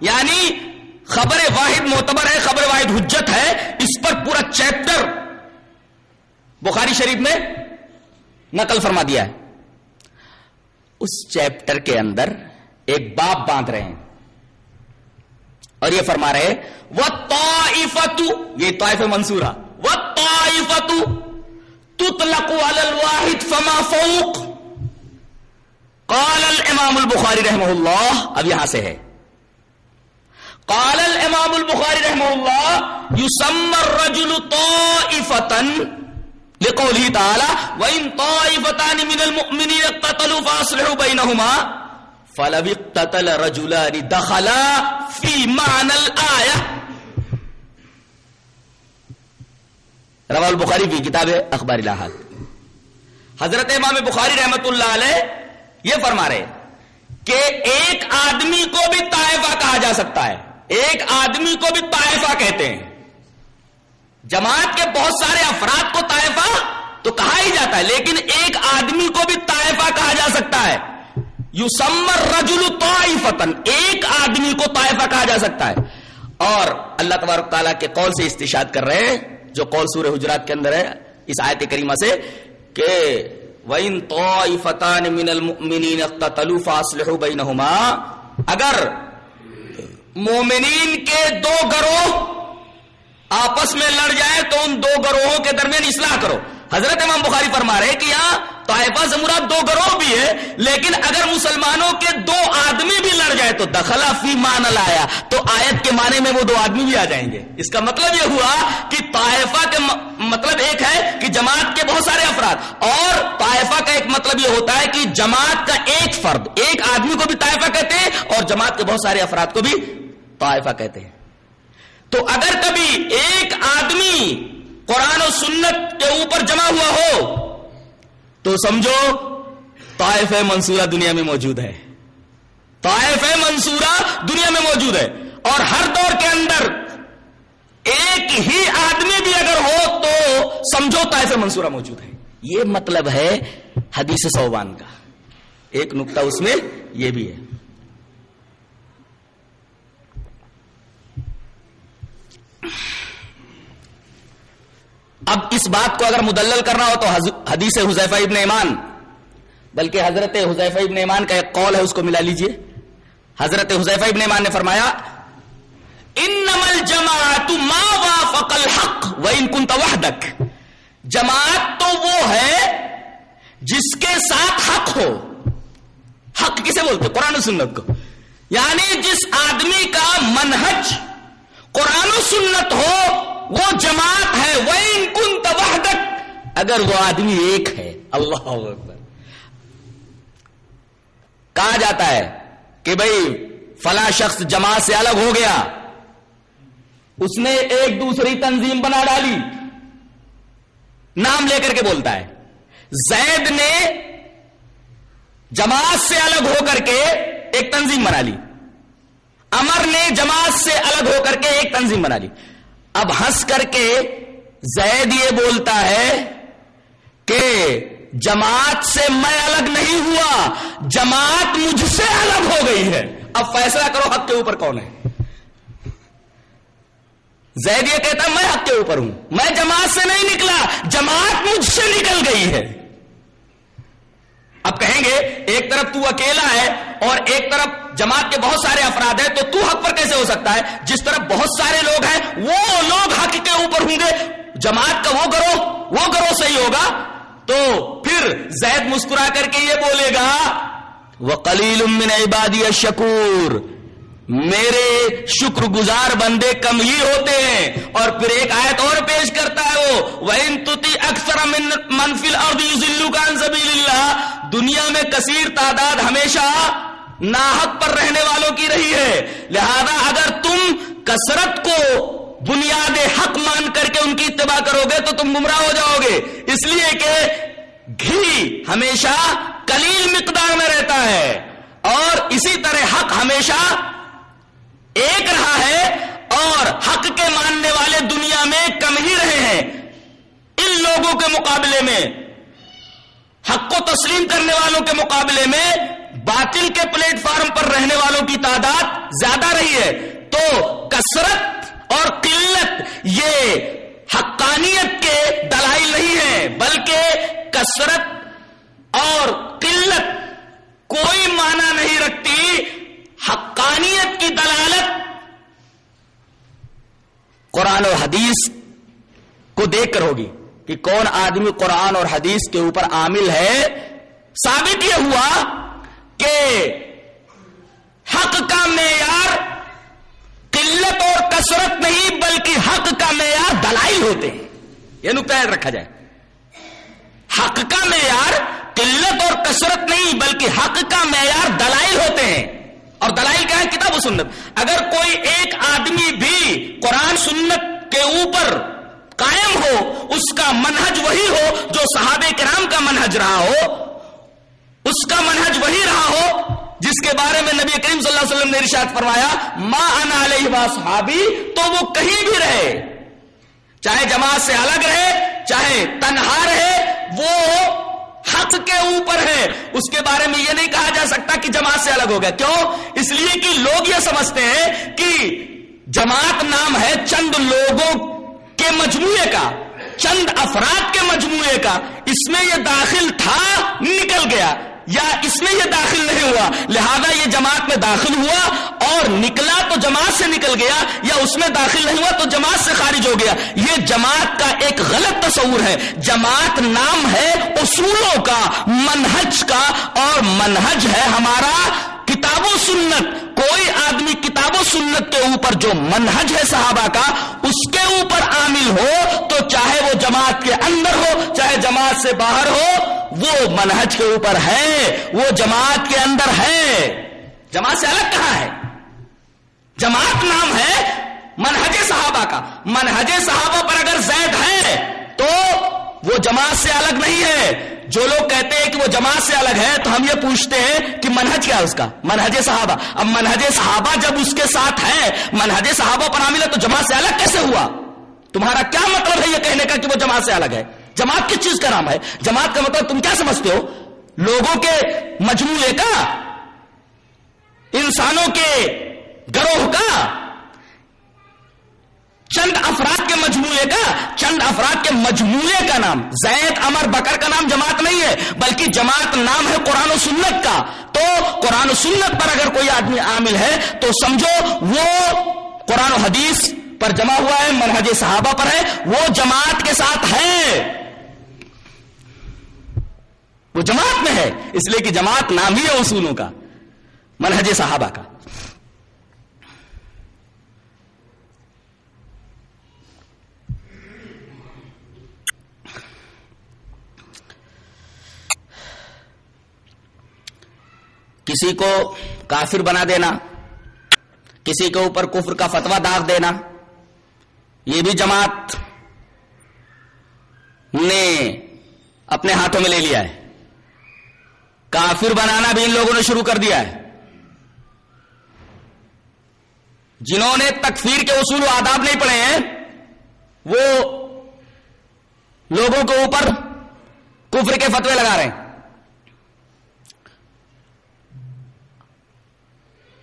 یعنی خبر واحد معتبر ہے، خبر واحد حجت ہے۔ اس پر پورا چیپٹر بخاری شریف میں نقل فرما دیا ہے۔ اس چیپٹر کے اندر ایک باپ باندھ رہے ہیں۔ اور یہ فرما رہے وہ طائفت یہ طائف منصورہ۔ وہ طائفت تطلق على الواحد فما فوق۔ قال الامام البخاری رحمہ اللہ، اب یہاں سے ہے۔ قال الامام البخاری رحمہ اللہ يسمى الرجل طائفة لقوله تعالى وإن طائفتان من المؤمنين اقتتلوا فأصلحوا بينهما فلو اقتتل رجلان دخلا في معنى الآية روا البخاری کی کتاب اخبار الہات حضرت امام بخاری رحمت اللہ علیہ یہ فرما رہے کہ ایک آدمی کو بھی طائفہ کہا جا سکتا ہے۔ ایک آدمی کو بھی طائفہ کہتے ہیں۔ جماعت کے بہت سارے افراد کو طائفہ تو کہا ہی جاتا ہے، لیکن ایک آدمی کو بھی طائفہ کہا جا سکتا ہے۔ یو سمر رجل طائفتن ایک آدمی کو طائفہ کہا جا سکتا ہے۔ اور اللہ تبارک تعالیٰ کے قول سے استشاد کر رہے ہیں، جو قول سورہ حجرات کے اندر ہے، اس آیت کریمہ سے کہ وَإِن طَائِفَتَانِ مِنَ الْمُؤْمِنِينَ اقْتَتَلُوا فَأَصْلِحُوا بَيْنَهُمَا، اگر مومنین کے دو گروہ آپس میں لڑ جائے تو ان دو گروہوں کے درمیان اصلاح کرو۔ حضرت امام بخاری فرما رہے کہ یہاں طائفہ سے مراد دو گروہ بھی ہے، لیکن اگر مسلمانوں کے دو آدمی بھی لڑ جائے تو دخلا فی مان لایا۔ تو آیت کے معنی میں وہ دو آدمی بھی آ جائیں گے۔ اس کا مطلب یہ ہوا کہ طائفہ کے مطلب ایک ہے کہ جماعت کے بہت سارے افراد، اور طائفہ کا ایک مطلب یہ ہوتا ہے کہ جماعت کا ایک فرد، ایک آدمی کو بھی طائفہ کہتے ہیں، اور جماعت کے بہت سارے افراد کو بھی طائفہ کہتے ہیں۔ تو اگر کبھی ایک آدمی قرآن و سنت کے اوپر جمع ہوا ہو تو سمجھو، طائف منصورہ دنیا میں موجود ہے۔ طائف منصورہ دنیا میں موجود ہے۔ اور ہر دور کے اندر ایک ہی آدمی بھی اگر ہو تو سمجھو طائف منصورہ موجود ہے۔ یہ مطلب ہے حدیث صوبان کا۔ ایک نقطہ اس میں یہ بھی ہے۔ اب اس بات کو اگر مدلل کرنا ہو تو حدیث حذیفہ ابن ایمان، بلکہ حضرت حذیفہ ابن ایمان کا ایک قول ہے، اس کو ملا لیجیے۔ حضرت حذیفہ ابن ایمان نے فرمایا، انما الجماعت ما وافق الحق وان كنت وحدك جماعت تو وہ ہے جس کے ساتھ حق ہو۔ حق کسے بولتے؟ قرآن و سنت کو۔ یعنی جس آدمی کا منہج قرآن و سنت ہو وہ جماعت ہے وہ ان کن تباہدک اگر وہ آدمی ایک ہے، اللہ اکبر۔ کہا جاتا ہے کہ بھائی فلاں شخص جماعت سے الگ ہو گیا۔ اس نے ایک دوسری تنظیم بنا ڈالی۔ نام لے کر کے بولتا ہے۔ زید نے جماعت سے الگ ہو کر کے ایک تنظیم بنا لی۔ امر نے جماعت سے الگ ہو کر کے ایک تنظیم بنا لی۔ اب ہنس کر کے زید یہ بولتا ہے کہ جماعت سے میں الگ نہیں ہوا، جماعت مجھ سے الگ ہو گئی ہے۔ اب فیصلہ کرو حق کے اوپر کون ہے۔ زید یہ کہتا میں حق کے اوپر ہوں۔ میں جماعت سے نہیں نکلا، جماعت مجھ سے نکل گئی ہے۔ اب کہیں گے، ایک طرف تو اکیلا ہے اور ایک طرف جماعت کے بہت سارے افراد ہیں، تو تو حق پر کیسے ہو سکتا ہے؟ جس طرف بہت سارے لوگ ہیں، وہ لوگ حق کے اوپر ہوں گے۔ جماعت کا وہ گروہ وہ گروہ صحیح ہوگا۔ تو پھر زید مسکرا کر کے یہ بولے گا وہ کلیل عبادی شکور میرے شکر گزار بندے کم ہی ہوتے ہیں۔ اور پھر ایک آیت اور پیش کرتا ہے وہ اکثر منفل اور ذلو کا دنیا میں کثیر تعداد ہمیشہ ناحق پر رہنے والوں کی رہی ہے۔ لہذا اگر تم کثرت کو بنیاد حق مان کر کے ان کی اتباع کرو گے تو تم گمراہ ہو جاؤ گے۔ اس لیے کہ گھی ہمیشہ کلیل مقدار میں رہتا ہے۔ اور اسی طرح حق ہمیشہ ایک رہا ہے اور حق کے ماننے والے دنیا میں کم ہی رہے ہیں۔ ان لوگوں کے مقابلے میں، حق کو تسلیم کرنے والوں کے مقابلے میں باطل کے پلیٹ فارم پر رہنے والوں کی تعداد زیادہ رہی ہے۔ تو کثرت اور قلت یہ حقانیت کے دلائل نہیں ہیں، بلکہ کثرت اور قلت کوئی معنی نہیں رکھتی حقانیت کی دلالت قرآن و حدیث کو دیکھ کر ہوگی کہ کون آدمی قرآن اور حدیث کے اوپر عامل ہے۔ ثابت یہ ہوا کہ حق کا معیار قلت اور کثرت نہیں، بلکہ حق کا معیار دلائل ہوتے ہیں۔ یہ نقطۂ رکھا جائے۔ حق کا معیار قلت اور کثرت نہیں، بلکہ حق کا معیار دلائل ہوتے ہیں۔ اور دلائل کیا ہے کتاب و سنت۔ اگر کوئی ایک آدمی بھی قرآن سنت کے اوپر قائم ہو، اس کا منہج وہی ہو جو صحابہ کرام کا منہج رہا ہو، اس کا منہج وہی رہا ہو جس کے بارے میں نبی کریم صلی اللہ علیہ وسلم نے ارشاد فرمایا، ما انا علیہ وا صحابی تو وہ کہیں بھی رہے۔ چاہے جماعت سے الگ رہے، چاہے تنہا رہے، وہ حق کے اوپر ہے۔ اس کے بارے میں یہ نہیں کہا جا سکتا کہ جماعت سے الگ ہو گیا۔ کیوں؟ اس لیے کہ لوگ یہ سمجھتے ہیں کہ جماعت نام ہے چند لوگوں کے مجموعے کا، چند افراد کے مجموعے کا۔ اس میں یہ داخل تھا، نکل گیا۔ یا اس میں یہ داخل نہیں ہوا؟ لہذا یہ جماعت میں داخل ہوا اور نکلا تو جماعت سے نکل گیا، یا اس میں داخل نہیں ہوا تو جماعت سے خارج ہو گیا۔ یہ جماعت کا ایک غلط تصور ہے۔ جماعت نام ہے اصولوں کا، منہج کا، اور منہج ہے ہمارا کتاب و سنت۔ کوئی آدمی کتاب و سنت کے اوپر جو منہج ہے صحابہ کا، اس کے اوپر عامل ہو تو چاہے وہ جماعت کے اندر ہو، چاہے جماعت سے باہر ہو وہ منہج کے اوپر ہے، وہ جماعت کے اندر ہے۔ جماعت سے الگ کہاں ہے؟ جماعت نام ہے منہج صحابہ کا۔ منہج صحابہ پر اگر زید ہے تو وہ جماعت سے الگ نہیں ہے۔ جو لوگ کہتے ہیں کہ وہ جماعت سے الگ ہے، تو ہم یہ پوچھتے ہیں کہ منہج کیا ہے اس کا؟ منہج صحابہ۔ اب منہج صحابہ جب اس کے ساتھ ہے، منہج صحابہ پر عامل ہے تو جماعت سے الگ کیسے ہوا؟ تمہارا کیا مطلب ہے یہ کہنے کا کہ وہ جماعت سے الگ ہے؟ جماعت کس چیز کا نام ہے؟ جماعت کا مطلب تم کیا سمجھتے ہو؟ لوگوں کے مجموعے کا؟ انسانوں کے گروہ کا؟ چند افراد کے مجموعے کا؟ چند افراد کے مجموعے کا نام۔ زید امر بکر کا نام جماعت نہیں ہے، بلکہ جماعت نام ہے قرآن و سنت کا۔ تو قرآن و سنت پر اگر کوئی آدمی عامل ہے، تو سمجھو وہ قرآن و حدیث پر جمع ہوا ہے، منہج صحابہ پر ہے، وہ جماعت کے ساتھ ہے۔ وہ جماعت میں ہے، اس لیے کہ جماعت نام ہی ہے اصولوں کا، منہج صحابہ کا۔ کسی کو کافر بنا دینا، کسی کے اوپر کفر کا فتوا داغ دینا، یہ بھی جماعت نے اپنے ہاتھوں میں لے لیا ہے۔ کافر بنانا بھی ان لوگوں نے شروع کر دیا ہے۔ جنہوں نے تکفیر کے اصول و آداب نہیں پڑھے ہیں، وہ لوگوں کے اوپر کفر کے فتوے لگا رہے ہیں۔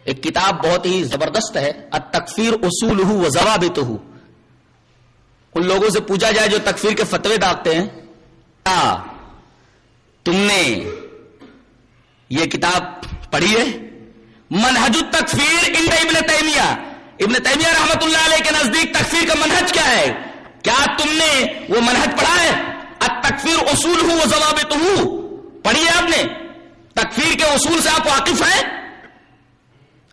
ایک کتاب بہت ہی زبردست ہے تکفیر اصول ہو وہ ضوابط ہو ان لوگوں سے پوچھا جائے جو تکفیر کے فتوے ڈالتے ہیں، کیا تم نے یہ کتاب پڑھی ہے۔ منہج التکفیر ان ابن تیمیہ۔ ابن تیمیہ رحمت اللہ علیہ کے نزدیک تکفیر کا منہج کیا ہے؟ کیا تم نے وہ منہج پڑھا ہے؟ تکفیر اصول ہوں وہ ضوابط ہوں پڑھی ہے آپ نے؟ تکفیر کے اصول سے آپ واقف ہیں؟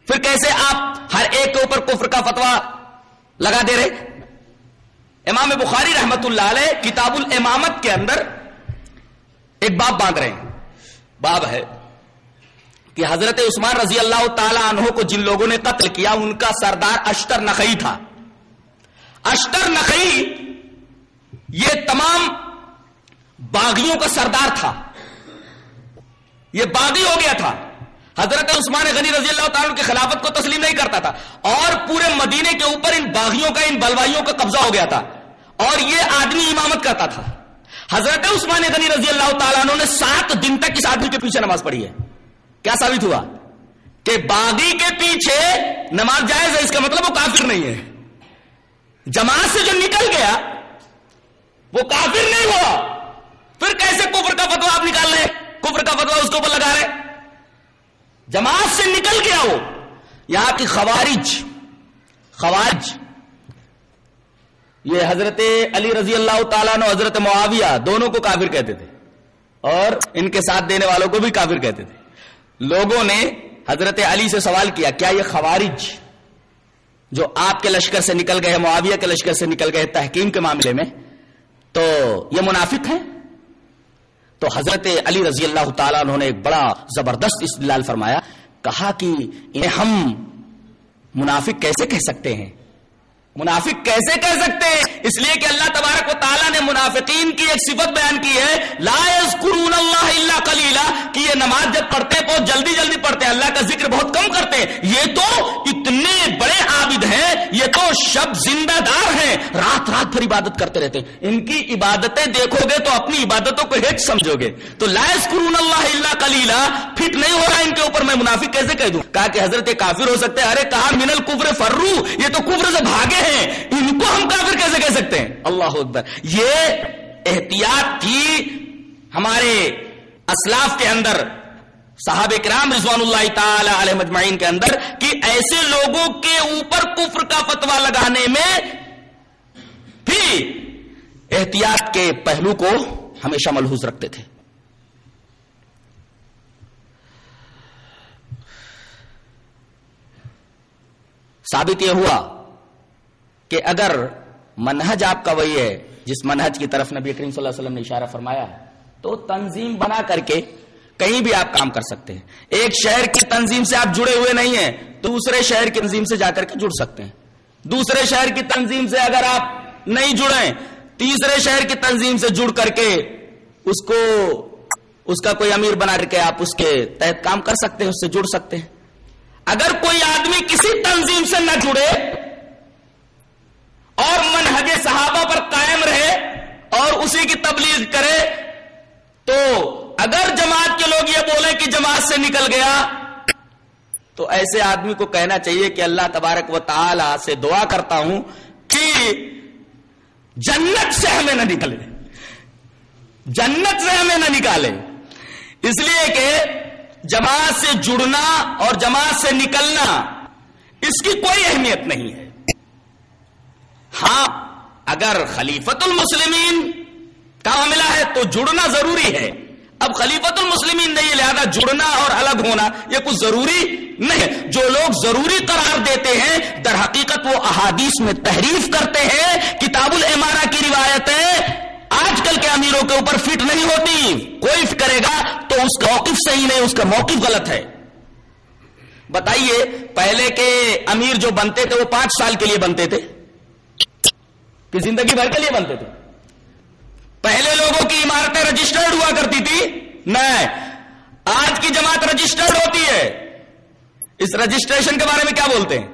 پھر کیسے آپ ہر ایک کے اوپر کفر کا فتوا لگا دے رہے؟ امام بخاری رحمت اللہ علیہ کتاب الامامت کے اندر ایک باب باندھ رہے ہیں۔ باب ہے کہ حضرت عثمان رضی اللہ تعالی عنہ کو جن لوگوں نے قتل کیا، ان کا سردار اشتر نقی تھا۔ اشتر نقی یہ تمام باغیوں کا سردار تھا۔ یہ باغی ہو گیا تھا۔ حضرت عثمان غنی رضی اللہ تعالیٰ کی خلافت کو تسلیم نہیں کرتا تھا۔ اور پورے مدینے کے اوپر ان باغیوں کا، ان بلوائیوں کا قبضہ ہو گیا تھا۔ اور یہ آدمی امامت کرتا تھا۔ حضرت عثمان غنی رضی اللہ تعالیٰ نے سات دن تک اس آدمی کے پیچھے نماز پڑھی ہے۔ کیا ثابت ہوا؟ کہ باغی کے پیچھے نماز جائز ہے، اس کا مطلب وہ کافر نہیں ہے۔ جماعت سے جو نکل گیا، وہ کافر نہیں ہوا۔ پھر کیسے کفر کا فتوا آپ نکال رہے کفر کا فتوا اس کے اوپر لگا رہے جماعت سے نکل گیا وہ۔ یہاں کی خوارج خوارج۔ یہ حضرت علی رضی اللہ تعالیٰ نے حضرت معاویہ، دونوں کو کافر کہتے تھے۔ اور ان کے ساتھ دینے والوں کو بھی کافر کہتے تھے۔ لوگوں نے حضرت علی سے سوال کیا کیا یہ خوارج جو آپ کے لشکر سے نکل گئے، معاویہ کے لشکر سے نکل گئے تحکیم کے معاملے میں، تو یہ منافق ہیں؟ تو حضرت علی رضی اللہ تعالیٰ انہوں نے ایک بڑا زبردست استدلال فرمایا، کہا کہ انہیں ہم منافق کیسے کہہ سکتے ہیں؟ منافق کیسے کہہ سکتے ہیں؟ اس لیے کہ اللہ تبارک و تعالیٰ نے منافقین کی ایک صفت بیان کی ہے، لا يذکرون اللہ الا قلیلا، کہ یہ نماز جب پڑھتے بہت جلدی جلدی پڑھتے ہیں۔ اللہ کا ذکر بہت کم کرتے ہیں۔ یہ تو اتنے بڑے عابد ہیں، یہ تو شب زندہ دار ہیں۔ رات رات بھر عبادت کرتے رہتے ہیں۔ ان کی عبادتیں دیکھو گے تو اپنی عبادتوں کو ہیٹ سمجھو گے۔ تو لا يذکرون اللہ الا قلیلا، فٹ نہیں ہو رہا ان کے اوپر، میں منافق کیسے کہہ دوں؟ کہا کہ حضرت کافر ہو سکتے ہیں۔ ارے کہا، من الکفر فرو، یہ تو کفر سے بھاگے ہیں۔ ان کو ہم کافر کیسے کہہ سکتے ہیں؟ اللہ اکبر۔ یہ احتیاط تھی ہمارے اسلاف کے اندر، صحابہ کرام رضوان اللہ تعالی علیہ مجمعین کے اندر، کہ ایسے لوگوں کے اوپر کفر کا فتوا لگانے میں بھی احتیاط کے پہلو کو ہمیشہ ملحوظ رکھتے تھے۔ ثابت یہ ہوا کہ اگر منہج آپ کا وہی ہے، جس منہج کی طرف نبی کریم صلی اللہ علیہ وسلم نے اشارہ فرمایا ہے، تو تنظیم بنا کر کے کہیں بھی آپ کام کر سکتے ہیں۔ ایک شہر کی تنظیم سے آپ جڑے ہوئے نہیں ہیں، دوسرے شہر کی تنظیم سے جا کر کے جڑ سکتے ہیں۔ دوسرے شہر کی تنظیم سے اگر آپ نہیں جڑے تیسرے شہر کی تنظیم سے جڑ کر کے اس کو، اس کا کوئی امیر بنا کر کے آپ اس کے تحت کام کر سکتے ہیں، اس سے جڑ سکتے ہیں۔ اگر کوئی آدمی کسی تنظیم سے نہ جڑے اور منہج صحابہ پر قائم رہے اور اسی کی تبلیغ کرے، تو اگر جماعت کے لوگ یہ بولے کہ جماعت سے نکل گیا، تو ایسے آدمی کو کہنا چاہیے کہ اللہ تبارک و تعالی سے دعا کرتا ہوں کہ جنت سے ہمیں نہ نکلے۔ جنت سے ہمیں نہ نکالے۔ اس لیے کہ جماعت سے جڑنا اور جماعت سے نکلنا اس کی کوئی اہمیت نہیں ہے۔ ہاں اگر خلیفت المسلمین کا معاملہ ہے تو جڑنا ضروری ہے۔ اب خلیفت المسلمین نہیں لہذا جڑنا اور الگ ہونا، یہ کچھ ضروری نہیں۔ جو لوگ ضروری قرار دیتے ہیں، در حقیقت وہ احادیث میں تحریف کرتے ہیں۔ کتاب العمارہ کی روایتیں آج کل کے امیروں کے اوپر فٹ نہیں ہوتی۔ کوئی کرے گا تو اس کا موقف صحیح نہیں، اس کا موقف غلط ہے۔ بتائیے، پہلے کے امیر جو بنتے تھے، وہ پانچ سال کے لیے بنتے تھے؟ کہ زندگی بھر کے لیے بنتے تھے۔ پہلے لوگوں کی عمارتیں رجسٹرڈ ہوا کرتی تھی۔ نہیں آج کی جماعت رجسٹرڈ ہوتی ہے۔ اس رجسٹریشن کے بارے میں کیا بولتے ہیں؟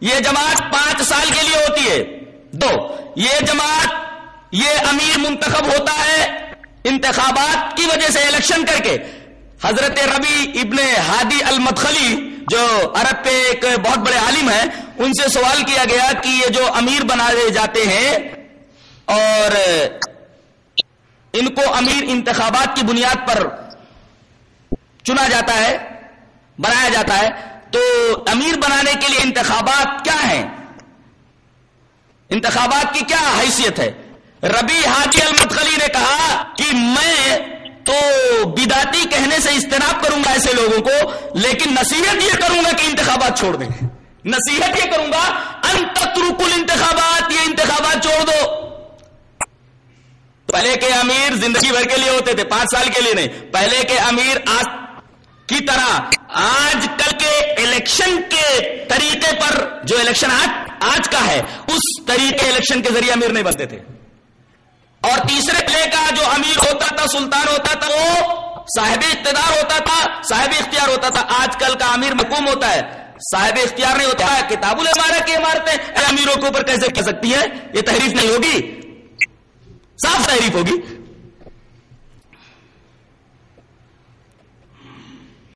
یہ جماعت پانچ سال کے لیے ہوتی ہے۔ دو، یہ جماعت، یہ امیر منتخب ہوتا ہے انتخابات کی وجہ سے الیکشن کر کے۔ حضرت ربی ابن ہادی المدخلی، جو عرب پہ ایک بہت بڑے عالم ہیں ان سے سوال کیا گیا کہ یہ جو امیر بنائے جاتے ہیں اور ان کو امیر انتخابات کی بنیاد پر چنا جاتا ہے، بنایا جاتا ہے، تو امیر بنانے کے لیے انتخابات کیا ہیں؟ انتخابات کی کیا حیثیت ہے؟ ربی حاجی المدخلی نے کہا کہ میں تو بداتی کہنے سے اجتناب کروں گا ایسے لوگوں کو، لیکن نصیحت یہ کروں گا کہ انتخابات چھوڑ دیں۔ نصیحت یہ کروں گا انترکل انتخابات یہ انتخابات چھوڑ دو۔ پہلے کے امیر زندگی بھر کے لیے ہوتے تھے، پانچ سال کے لیے نہیں، پہلے کے امیر آج کی طرح، آج کل کے الیکشن کے طریقے پر جو الیکشن آج آج کا ہے، اس طریقے الیکشن کے ذریعے امیر نہیں بنتے تھے۔ اور تیسرے پلے کا جو امیر ہوتا تھا، سلطان ہوتا تھا، وہ صاحب اقتدار ہوتا تھا، صاحب اختیار ہوتا تھا۔ آج کل کا امیر محکوم ہوتا ہے۔ صاحب اختیار نہیں ہوتا کتاب المارا کی عمارتیں۔ امیروں کے اوپر کیسے کہہ سکتی ہے یہ تحریف نہیں ہوگی۔ صاف تحریف ہوگی۔